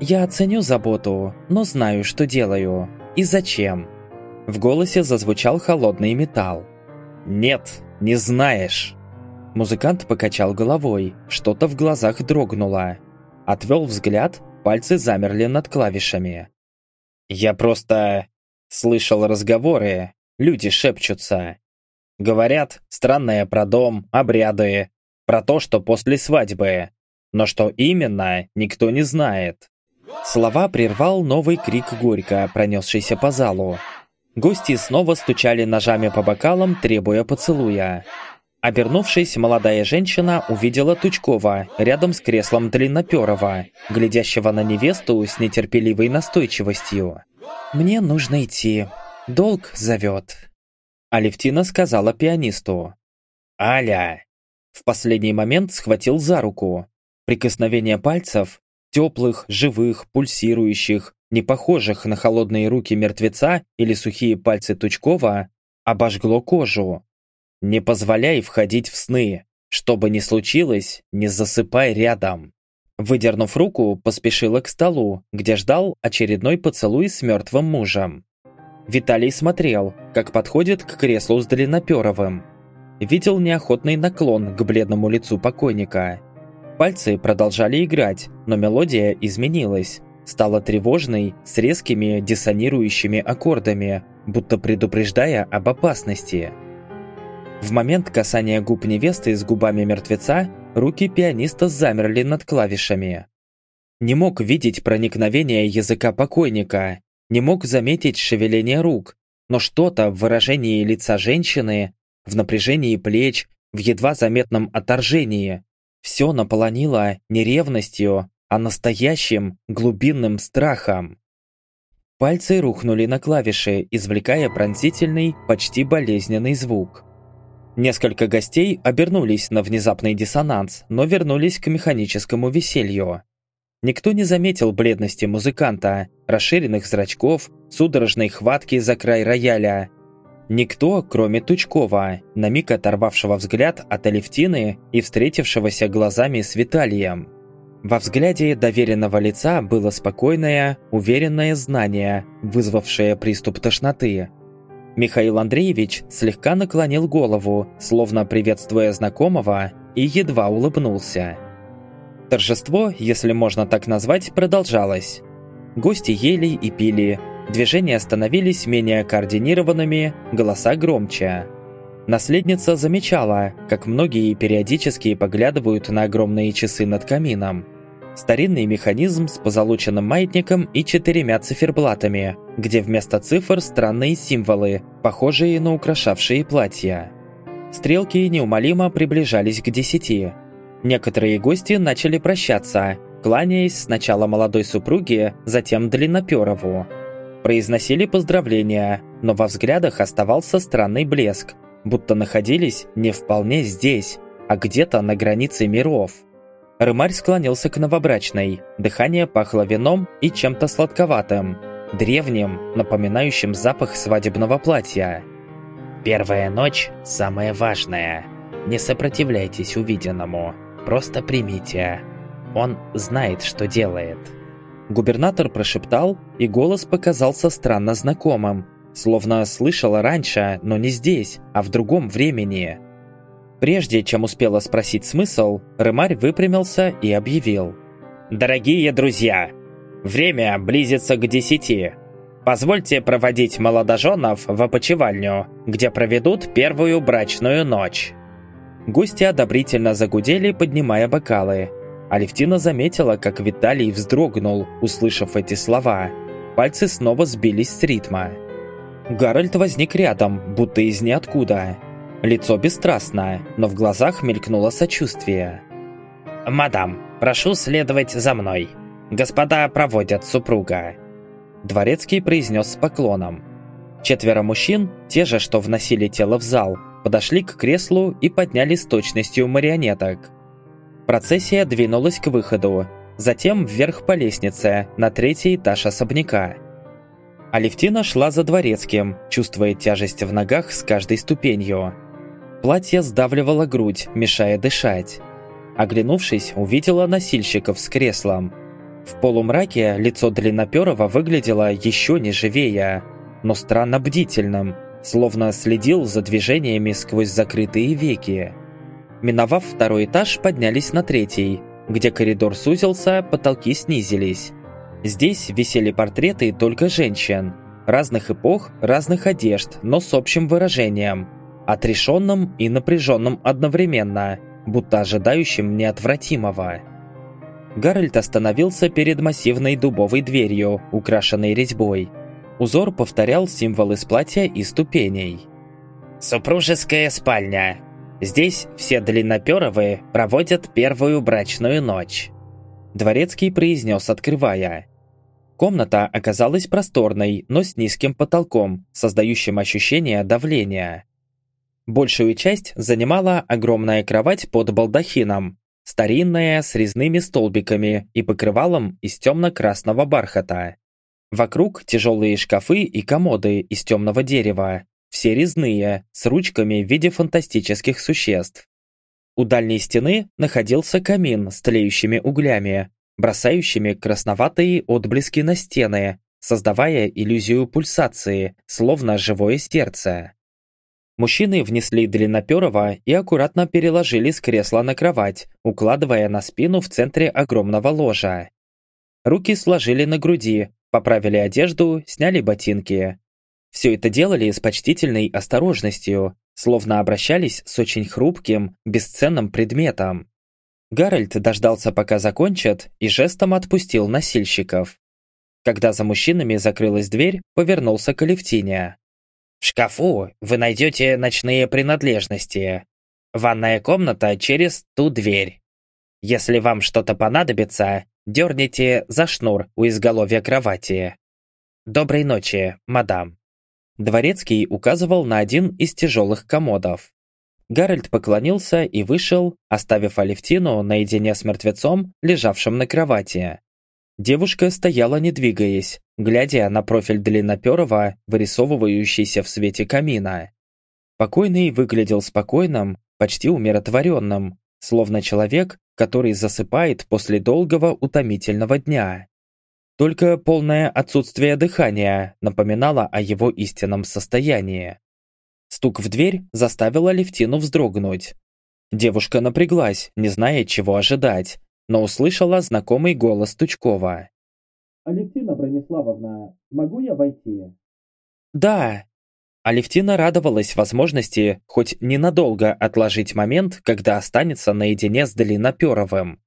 «Я оценю заботу, но знаю, что делаю. И зачем?» В голосе зазвучал холодный металл. «Нет, не знаешь». Музыкант покачал головой, что-то в глазах дрогнуло. Отвел взгляд, пальцы замерли над клавишами. «Я просто... слышал разговоры, люди шепчутся. Говорят, странное про дом, обряды. Про то, что после свадьбы. Но что именно, никто не знает. Слова прервал новый крик Горько, пронесшийся по залу. Гости снова стучали ножами по бокалам, требуя поцелуя. Обернувшись, молодая женщина увидела Тучкова рядом с креслом Длинноперова, глядящего на невесту с нетерпеливой настойчивостью. «Мне нужно идти. Долг зовет». Алевтина сказала пианисту. «Аля!» В последний момент схватил за руку. Прикосновение пальцев, теплых, живых, пульсирующих, не похожих на холодные руки мертвеца или сухие пальцы Тучкова, обожгло кожу. Не позволяй входить в сны. Что бы ни случилось, не засыпай рядом. Выдернув руку, поспешила к столу, где ждал очередной поцелуй с мертвым мужем. Виталий смотрел, как подходит к креслу с Длинноперовым. Видел неохотный наклон к бледному лицу покойника. Пальцы продолжали играть, но мелодия изменилась. Стала тревожной, с резкими диссонирующими аккордами, будто предупреждая об опасности. В момент касания губ невесты с губами мертвеца, руки пианиста замерли над клавишами. Не мог видеть проникновение языка покойника, не мог заметить шевеление рук, но что-то в выражении лица женщины, в напряжении плеч, в едва заметном отторжении, все наполонило не ревностью, а настоящим глубинным страхом. Пальцы рухнули на клавиши, извлекая пронзительный, почти болезненный звук. Несколько гостей обернулись на внезапный диссонанс, но вернулись к механическому веселью. Никто не заметил бледности музыканта, расширенных зрачков, судорожной хватки за край рояля, Никто, кроме Тучкова, на миг оторвавшего взгляд от Алевтины и встретившегося глазами с Виталием. Во взгляде доверенного лица было спокойное, уверенное знание, вызвавшее приступ тошноты. Михаил Андреевич слегка наклонил голову, словно приветствуя знакомого, и едва улыбнулся. Торжество, если можно так назвать, продолжалось. Гости ели и пили, Движения становились менее координированными, голоса громче. Наследница замечала, как многие периодически поглядывают на огромные часы над камином. Старинный механизм с позолоченным маятником и четырьмя циферблатами, где вместо цифр странные символы, похожие на украшавшие платья. Стрелки неумолимо приближались к десяти. Некоторые гости начали прощаться, кланяясь сначала молодой супруге, затем Длинноперову, произносили поздравления, но во взглядах оставался странный блеск, будто находились не вполне здесь, а где-то на границе миров. Рымарь склонился к новобрачной, дыхание пахло вином и чем-то сладковатым, древним, напоминающим запах свадебного платья. «Первая ночь – самая важная. Не сопротивляйтесь увиденному, просто примите. Он знает, что делает». Губернатор прошептал, и голос показался странно знакомым, словно слышала раньше, но не здесь, а в другом времени. Прежде чем успела спросить смысл, Рымарь выпрямился и объявил. «Дорогие друзья, время близится к десяти. Позвольте проводить молодоженов в опочивальню, где проведут первую брачную ночь». Гости одобрительно загудели, поднимая бокалы, Алевтина заметила, как Виталий вздрогнул, услышав эти слова. Пальцы снова сбились с ритма. Гарольд возник рядом, будто из ниоткуда. Лицо бесстрастное, но в глазах мелькнуло сочувствие. «Мадам, прошу следовать за мной. Господа проводят супруга». Дворецкий произнес с поклоном. Четверо мужчин, те же, что вносили тело в зал, подошли к креслу и подняли с точностью марионеток. Процессия двинулась к выходу, затем вверх по лестнице, на третий этаж особняка. Алевтина шла за дворецким, чувствуя тяжесть в ногах с каждой ступенью. Платье сдавливало грудь, мешая дышать. Оглянувшись, увидела носильщиков с креслом. В полумраке лицо Длинноперова выглядело еще не живее, но странно бдительным, словно следил за движениями сквозь закрытые веки. Миновав второй этаж, поднялись на третий, где коридор сузился, потолки снизились. Здесь висели портреты только женщин, разных эпох, разных одежд, но с общим выражением, отрешенным и напряженным одновременно, будто ожидающим неотвратимого. Гарольд остановился перед массивной дубовой дверью, украшенной резьбой. Узор повторял символы с платья и ступеней. «Супружеская спальня. Здесь все длинноперовые проводят первую брачную ночь», Дворецкий произнес, открывая. Комната оказалась просторной, но с низким потолком, создающим ощущение давления. Большую часть занимала огромная кровать под балдахином, старинная с резными столбиками и покрывалом из темно-красного бархата. Вокруг тяжелые шкафы и комоды из темного дерева, все резные, с ручками в виде фантастических существ. У дальней стены находился камин с тлеющими углями, бросающими красноватые отблески на стены, создавая иллюзию пульсации, словно живое сердце. Мужчины внесли длинноперого и аккуратно переложили с кресла на кровать, укладывая на спину в центре огромного ложа. Руки сложили на груди, поправили одежду, сняли ботинки. Все это делали с почтительной осторожностью, словно обращались с очень хрупким, бесценным предметом. Гарольд дождался, пока закончат, и жестом отпустил носильщиков. Когда за мужчинами закрылась дверь, повернулся к Алевтине. Шкафу вы найдете ночные принадлежности. Ванная комната через ту дверь. Если вам что-то понадобится, дерните за шнур у изголовья кровати. Доброй ночи, мадам. Дворецкий указывал на один из тяжелых комодов. Гарольд поклонился и вышел, оставив Алевтину наедине с мертвецом, лежавшим на кровати. Девушка стояла не двигаясь, глядя на профиль длинноперого, вырисовывающийся в свете камина. Покойный выглядел спокойным, почти умиротворенным, словно человек, который засыпает после долгого утомительного дня. Только полное отсутствие дыхания напоминало о его истинном состоянии. Стук в дверь заставил Алевтину вздрогнуть. Девушка напряглась, не зная, чего ожидать, но услышала знакомый голос Тучкова. «Алевтина Брониславовна, могу я войти?» «Да». Алевтина радовалась возможности хоть ненадолго отложить момент, когда останется наедине с Длинноперовым.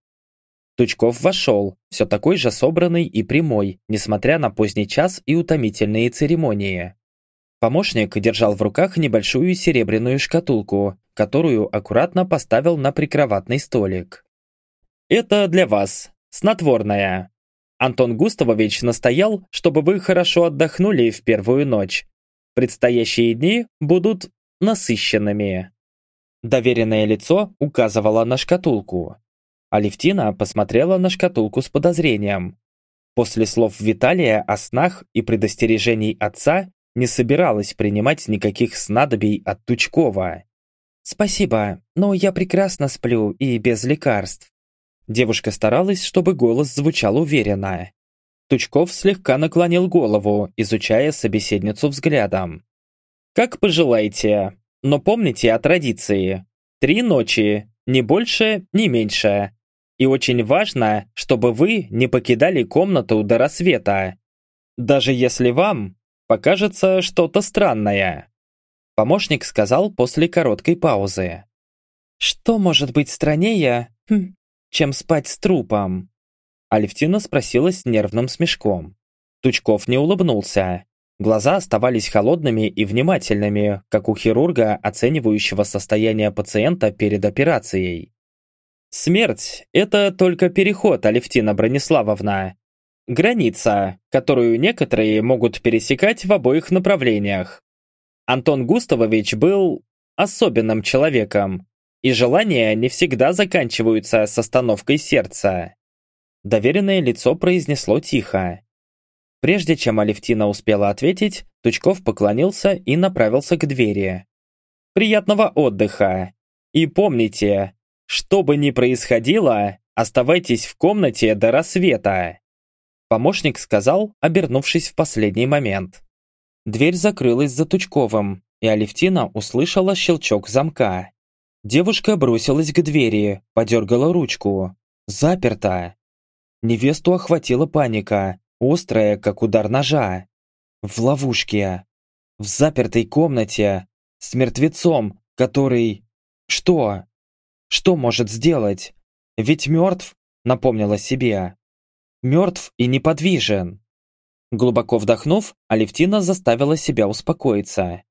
Тучков вошел, все такой же собранный и прямой, несмотря на поздний час и утомительные церемонии. Помощник держал в руках небольшую серебряную шкатулку, которую аккуратно поставил на прикроватный столик. Это для вас. Снотворное. Антон Густавович настоял, чтобы вы хорошо отдохнули в первую ночь. Предстоящие дни будут насыщенными. Доверенное лицо указывало на шкатулку. Алевтина посмотрела на шкатулку с подозрением. После слов Виталия о снах и предостережений отца не собиралась принимать никаких снадобий от Тучкова. «Спасибо, но я прекрасно сплю и без лекарств. Девушка старалась, чтобы голос звучал уверенно. Тучков слегка наклонил голову, изучая собеседницу взглядом. «Как пожелаете, но помните о традиции. Три ночи, ни больше, ни меньше. И очень важно, чтобы вы не покидали комнату до рассвета. Даже если вам покажется что-то странное». Помощник сказал после короткой паузы. «Что может быть страннее хм, чем спать с трупом?» Алевтина спросила с нервным смешком. Тучков не улыбнулся. Глаза оставались холодными и внимательными, как у хирурга, оценивающего состояние пациента перед операцией. «Смерть – это только переход, Алевтина Брониславовна. Граница, которую некоторые могут пересекать в обоих направлениях. Антон Густавович был особенным человеком, и желания не всегда заканчиваются с остановкой сердца. Доверенное лицо произнесло тихо. Прежде чем Алевтина успела ответить, Тучков поклонился и направился к двери. «Приятного отдыха! И помните, что бы ни происходило, оставайтесь в комнате до рассвета!» Помощник сказал, обернувшись в последний момент. Дверь закрылась за Тучковым, и Алевтина услышала щелчок замка. Девушка бросилась к двери, подергала ручку. Заперта. Невесту охватила паника, острая, как удар ножа. В ловушке. В запертой комнате. С мертвецом, который... Что? Что может сделать? Ведь мертв, напомнила себе. Мертв и неподвижен. Глубоко вдохнув, Алевтина заставила себя успокоиться.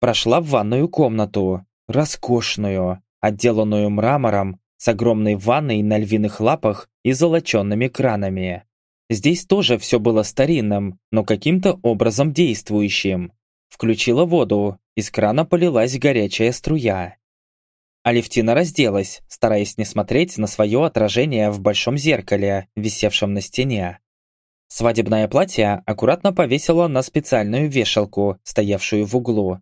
Прошла в ванную комнату, роскошную, отделанную мрамором, с огромной ванной на львиных лапах и золоченными кранами. Здесь тоже все было старинным, но каким-то образом действующим. Включила воду, из крана полилась горячая струя. Алевтина разделась, стараясь не смотреть на свое отражение в большом зеркале, висевшем на стене. Свадебное платье аккуратно повесила на специальную вешалку, стоявшую в углу.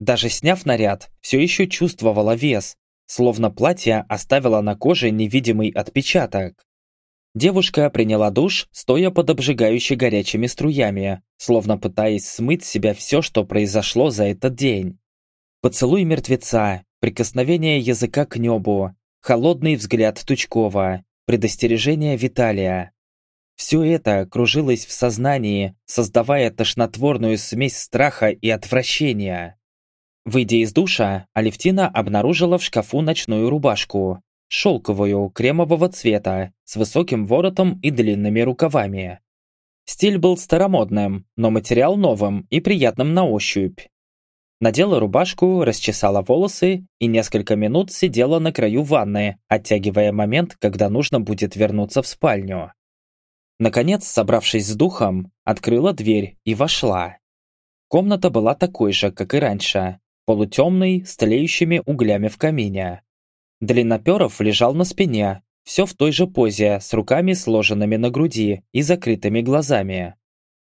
Даже сняв наряд, все еще чувствовала вес, словно платье оставило на коже невидимый отпечаток. Девушка приняла душ, стоя под обжигающей горячими струями, словно пытаясь смыть с себя все, что произошло за этот день. Поцелуй мертвеца, прикосновение языка к небу, холодный взгляд Тучкова, предостережение Виталия. Все это кружилось в сознании, создавая тошнотворную смесь страха и отвращения. Выйдя из душа, Алевтина обнаружила в шкафу ночную рубашку, шелковую, кремового цвета, с высоким воротом и длинными рукавами. Стиль был старомодным, но материал новым и приятным на ощупь. Надела рубашку, расчесала волосы и несколько минут сидела на краю ванны, оттягивая момент, когда нужно будет вернуться в спальню. Наконец, собравшись с духом, открыла дверь и вошла. Комната была такой же, как и раньше, полутемный, с тлеющими углями в камине. Длинноперов лежал на спине, все в той же позе, с руками сложенными на груди и закрытыми глазами.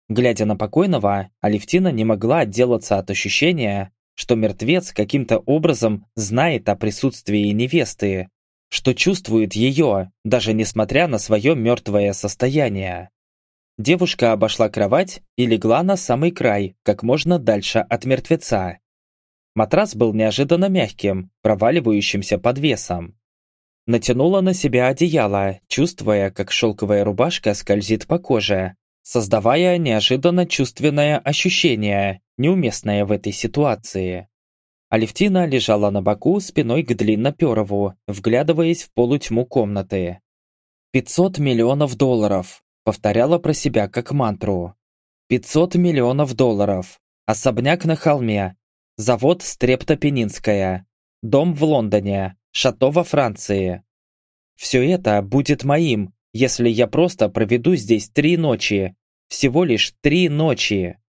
Глядя на покойного, Алевтина не могла отделаться от ощущения, что мертвец каким-то образом знает о присутствии невесты, что чувствует ее, даже несмотря на свое мертвое состояние. Девушка обошла кровать и легла на самый край, как можно дальше от мертвеца. Матрас был неожиданно мягким, проваливающимся под весом. Натянула на себя одеяло, чувствуя, как шелковая рубашка скользит по коже, создавая неожиданно чувственное ощущение, неуместное в этой ситуации. Алевтина лежала на боку спиной к длинноперову, вглядываясь в полутьму комнаты. «Пятьсот миллионов долларов», — повторяла про себя как мантру. «Пятьсот миллионов долларов. Особняк на холме, завод Стрептопенинская, дом в Лондоне, шато во Франции. Все это будет моим, если я просто проведу здесь три ночи, всего лишь три ночи.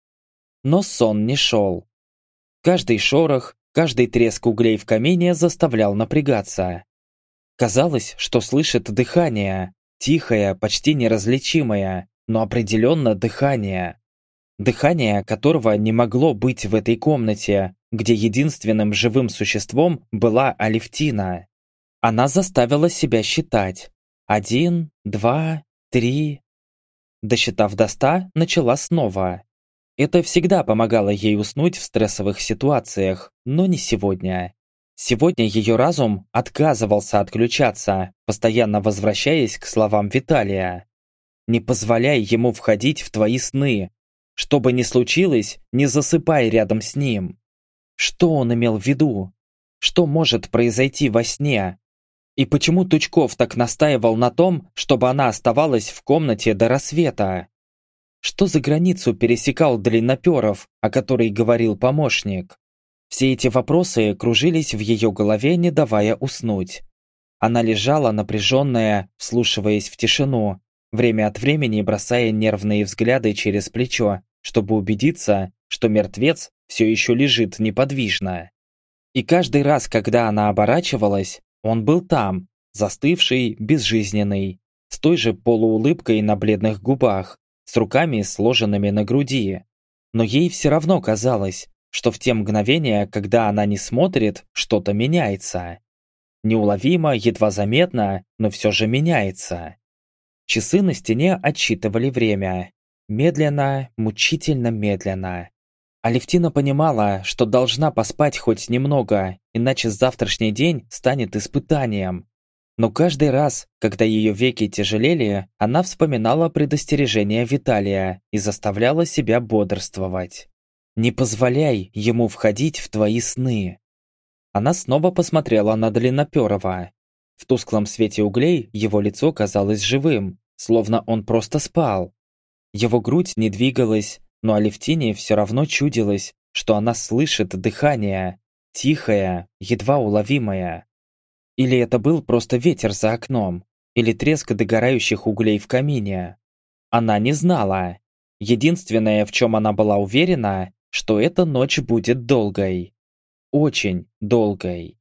Но сон не шел. Каждый шорох, каждый треск углей в камине заставлял напрягаться. Казалось, что слышит дыхание, тихое, почти неразличимое, но определенно дыхание. Дыхание которого не могло быть в этой комнате, где единственным живым существом была Алевтина. Она заставила себя считать. Один, два, три. Досчитав до ста, начала снова. Это всегда помогало ей уснуть в стрессовых ситуациях, но не сегодня. Сегодня ее разум отказывался отключаться, постоянно возвращаясь к словам Виталия. «Не позволяй ему входить в твои сны. Что бы ни случилось, не засыпай рядом с ним. Что он имел в виду? Что может произойти во сне? И почему Тучков так настаивал на том, чтобы она оставалась в комнате до рассвета? Что за границу пересекал Длинноперов, о которой говорил помощник? Все эти вопросы кружились в ее голове, не давая уснуть. Она лежала напряженная, вслушиваясь в тишину, время от времени бросая нервные взгляды через плечо, чтобы убедиться, что мертвец все еще лежит неподвижно. И каждый раз, когда она оборачивалась, он был там, застывший, безжизненный, с той же полуулыбкой на бледных губах, с руками сложенными на груди. Но ей все равно казалось, что в те мгновения, когда она не смотрит, что-то меняется. Неуловимо, едва заметно, но все же меняется. Часы на стене отсчитывали время. Медленно, мучительно медленно. Алевтина понимала, что должна поспать хоть немного, иначе завтрашний день станет испытанием. Но каждый раз, когда ее веки тяжелели, она вспоминала предостережение Виталия и заставляла себя бодрствовать. «Не позволяй ему входить в твои сны». Она снова посмотрела на Длинноперова. В тусклом свете углей его лицо казалось живым, словно он просто спал. Его грудь не двигалась, но Алевтине все равно чудилось, что она слышит дыхание, тихое, едва уловимое. Или это был просто ветер за окном, или треск догорающих углей в камине. Она не знала. Единственное, в чем она была уверена, что эта ночь будет долгой. Очень долгой.